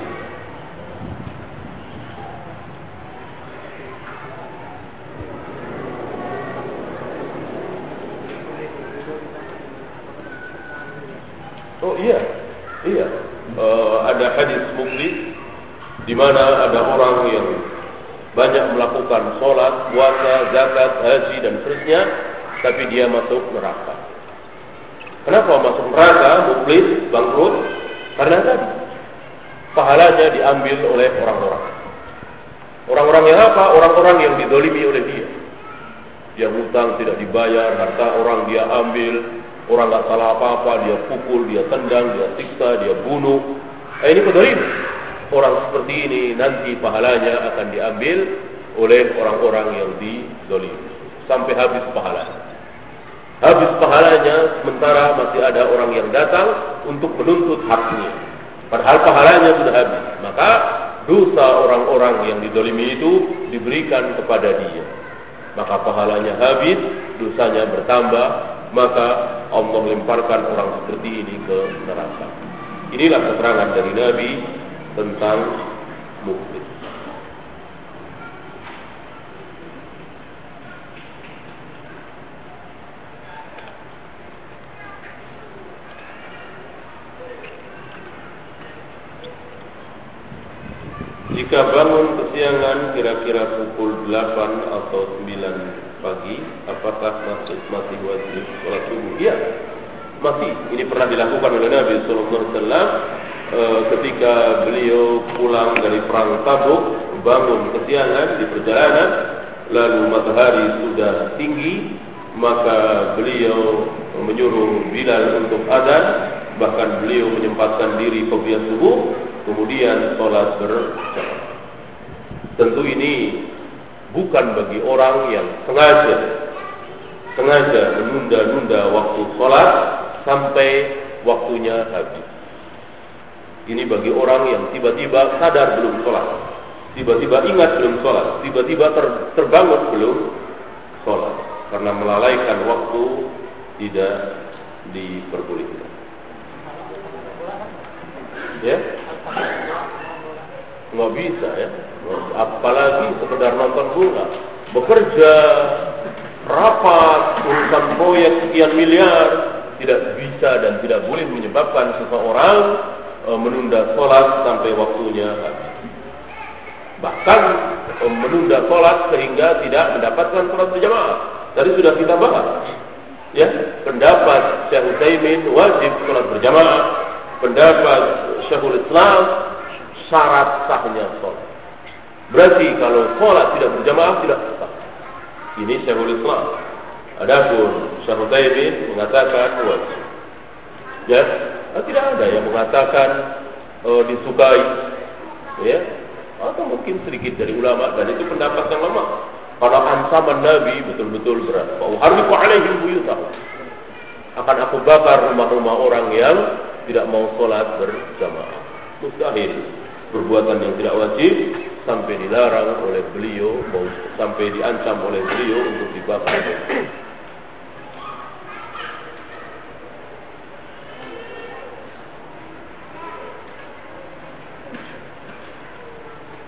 Oh iya, iya. Uh, ada hadis muklis di mana ada orang yang banyak melakukan sholat, puasa, zakat, haji dan seterusnya, tapi dia masuk neraka. Kenapa masuk neraka, muklis, bangkrut? Karena tadi pahalanya diambil oleh orang-orang. Orang-orang yang apa? Orang-orang yang didolimi oleh dia. Dia hutang tidak dibayar, harta orang dia ambil, orang nggak salah apa-apa, dia pukul, dia tendang, dia siksa, dia bunuh. Eh, ini kedolim. Orang seperti ini nanti pahalanya akan diambil oleh orang-orang yang didolimi sampai habis pahalanya habis pahalanya sementara masih ada orang yang datang untuk menuntut haknya. Padahal pahalanya sudah habis. Maka dosa orang-orang yang didolimi itu diberikan kepada dia. Maka pahalanya habis, dosanya bertambah, maka Allah lemparkan orang seperti ini ke neraka. Inilah keterangan dari Nabi tentang mukmin. Jika bangun kesiangan kira-kira pukul 8 atau 9 pagi, apakah masih masih wajib sholat subuh? Ya, masih. Ini pernah dilakukan oleh Nabi Sallallahu Alaihi Wasallam e, ketika beliau pulang dari perang Tabuk, bangun kesiangan di perjalanan, lalu matahari sudah tinggi, maka beliau menyuruh Bilal untuk azan, bahkan beliau menyempatkan diri pagi subuh kemudian sholat berjamaah. Tentu ini bukan bagi orang yang sengaja sengaja menunda-nunda waktu sholat sampai waktunya habis. Ini bagi orang yang tiba-tiba sadar belum sholat, tiba-tiba ingat belum sholat, tiba-tiba ter terbangun belum sholat karena melalaikan waktu tidak diperbolehkan. Ya, nggak bisa ya apalagi sekedar nonton bola bekerja rapat urusan proyek sekian miliar tidak bisa dan tidak boleh menyebabkan seseorang e, menunda sholat sampai waktunya habis bahkan e, menunda sholat sehingga tidak mendapatkan sholat berjamaah tadi sudah kita bahas ya pendapat Syekh Utsaimin wajib sholat berjamaah pendapat Syekhul Islam syarat sahnya sholat. Berarti kalau sholat tidak berjamaah tidak sah. Ini Syekhul Islam. Adapun Syekhul Taimin mengatakan wajib. Ya, nah, tidak ada yang mengatakan uh, disukai, ya, atau mungkin sedikit dari ulama dan itu pendapat yang lemah. Kalau ancaman Nabi betul-betul berat. Harus alaihim buyutah. Akan aku bakar rumah-rumah orang yang tidak mau sholat berjamaah. Mustahil perbuatan yang tidak wajib sampai dilarang oleh beliau, sampai diancam oleh beliau untuk dibakar.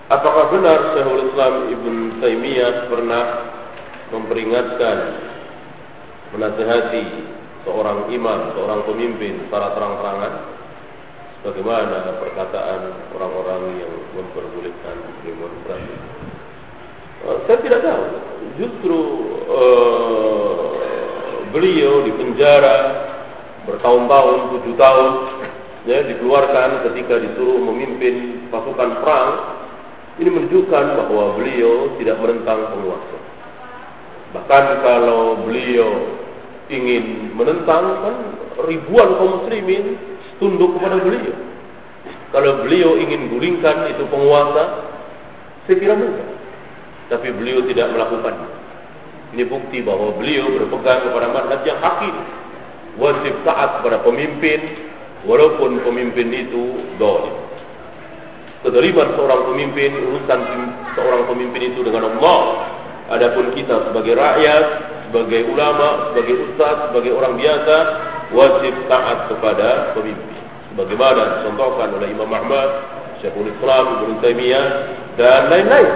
Apakah benar Syekhul Islam Ibn Taimiyah pernah memperingatkan, menasihati seorang imam, seorang pemimpin secara terang-terangan bagaimana perkataan orang-orang yang memperbolehkan demonstrasi. Uh, saya tidak tahu. Justru uh, beliau di penjara bertahun-tahun, tujuh tahun, ya dikeluarkan ketika disuruh memimpin pasukan perang. Ini menunjukkan bahwa beliau tidak menentang penguasa. Bahkan kalau beliau ingin menentang kan ribuan kaum muslimin tunduk kepada beliau. Kalau beliau ingin gulingkan itu penguasa, saya kira mudah. Tapi beliau tidak melakukannya. Ini bukti bahwa beliau berpegang kepada manhaj yang hakiki. Wajib taat kepada pemimpin, walaupun pemimpin itu dolim. Kedoliman seorang pemimpin, urusan seorang pemimpin itu dengan Allah. Adapun kita sebagai rakyat, sebagai ulama, sebagai ustaz, sebagai orang biasa wajib taat kepada pemimpin. Sebagaimana dicontohkan oleh Imam Ahmad, Syekhul Islam, Ibnu Taimiyah dan lain-lain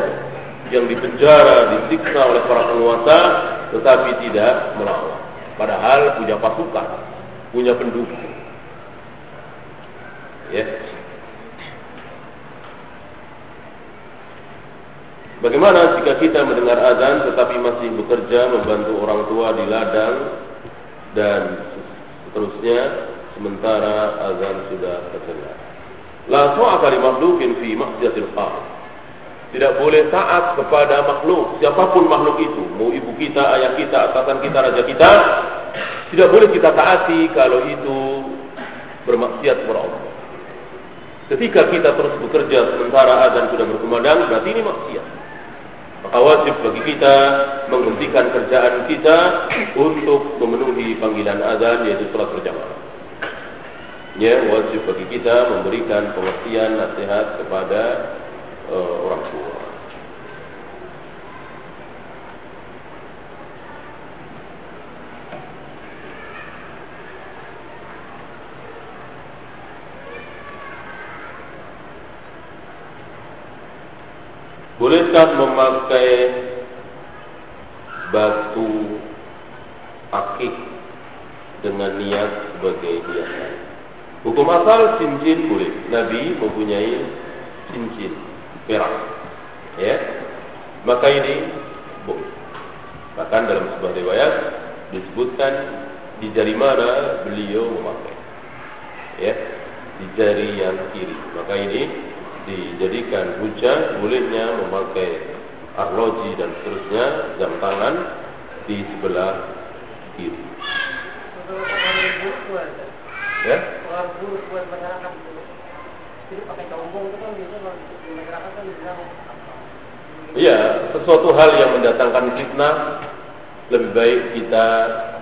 yang dipenjara, disiksa oleh para penguasa tetapi tidak melawan. Padahal punya pasukan, punya pendukung. Ya. Bagaimana jika kita mendengar azan tetapi masih bekerja membantu orang tua di ladang dan seterusnya sementara azan sudah terdengar? La ta'ata li makhluqin fi maksiatil khaliq. Tidak boleh taat kepada makhluk, siapa pun makhluk itu, mau ibu kita, ayah kita, atasan kita, raja kita, tidak boleh kita taati kalau itu bermaksiat kepada Allah. Ketika kita terus bekerja sementara azan sudah berkumandang, berarti ini maksiat. Maka wajib bagi kita menghentikan kerjaan kita untuk memenuhi panggilan azan yaitu sholat berjamaah ya wajib bagi kita memberikan pengertian nasihat kepada uh, orang tua. Bolehkah memakai batu akik dengan niat sebagai hiasan? Hukum asal cincin boleh. Nabi mempunyai cincin perak. Ya. Maka ini boleh. Bahkan dalam sebuah riwayat disebutkan di jari mana beliau memakai. Ya. Di jari yang kiri. Maka ini dijadikan hujah bolehnya memakai arloji dan seterusnya jam tangan di sebelah kiri. Ya? Iya, sesuatu hal yang mendatangkan fitnah lebih baik kita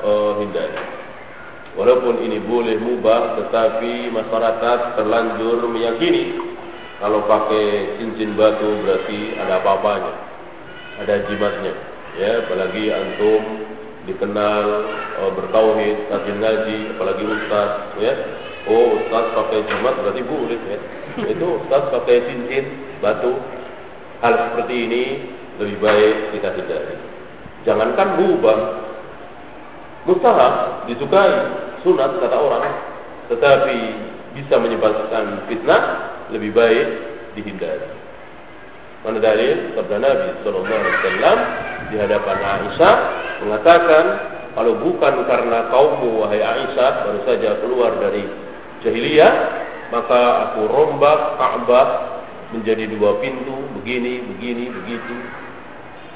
uh, hindari. Walaupun ini boleh mubah, tetapi masyarakat terlanjur meyakini kalau pakai cincin batu berarti ada apa-apanya, ada jimatnya. Ya, apalagi antum dikenal uh, bertauhid, rajin ngaji, apalagi ustaz, ya Oh Ustaz pakai jimat berarti boleh ya. Itu Ustaz pakai cincin batu. Hal seperti ini lebih baik kita hindari. Jangankan mubah, mustahab, disukai, sunat kata orang, tetapi bisa menyebabkan fitnah lebih baik dihindari. Mana dalil sabda Nabi Sallallahu Alaihi Wasallam di hadapan Aisyah mengatakan kalau bukan karena kaummu wahai Aisyah baru saja keluar dari jahiliyah, maka aku rombak Ka'bah menjadi dua pintu, begini, begini, begitu.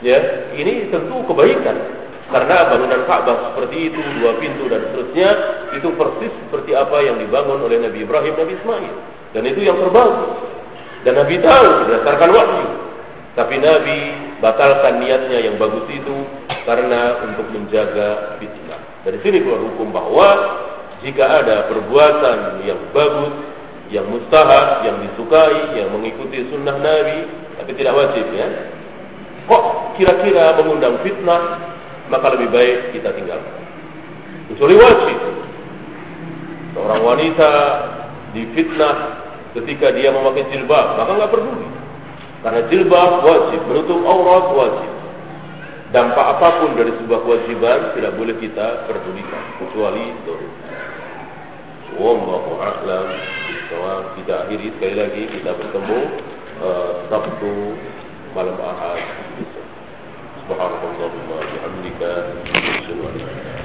Ya, ini tentu kebaikan. Karena bangunan Ka'bah seperti itu, dua pintu dan seterusnya, itu persis seperti apa yang dibangun oleh Nabi Ibrahim, Nabi Ismail. Dan itu yang terbagus. Dan Nabi tahu berdasarkan wahyu. Tapi Nabi batalkan niatnya yang bagus itu karena untuk menjaga fitnah. Dari sini keluar hukum bahwa jika ada perbuatan yang bagus, yang mustahab, yang disukai, yang mengikuti sunnah Nabi, tapi tidak wajib ya. Kok kira-kira mengundang fitnah, maka lebih baik kita tinggalkan. Kecuali wajib. Seorang wanita difitnah ketika dia memakai jilbab, maka nggak peduli. Karena jilbab wajib, menutup aurat wajib. Dampak apa pun dari sebuah kewajiban tidak boleh kita pedulikan kecuali itu. Wallahu a'lam. Kita akhiri sekali lagi kita bertemu uh, Sabtu malam Ahad. Subhanallahumma bihamdika. Subhanallah.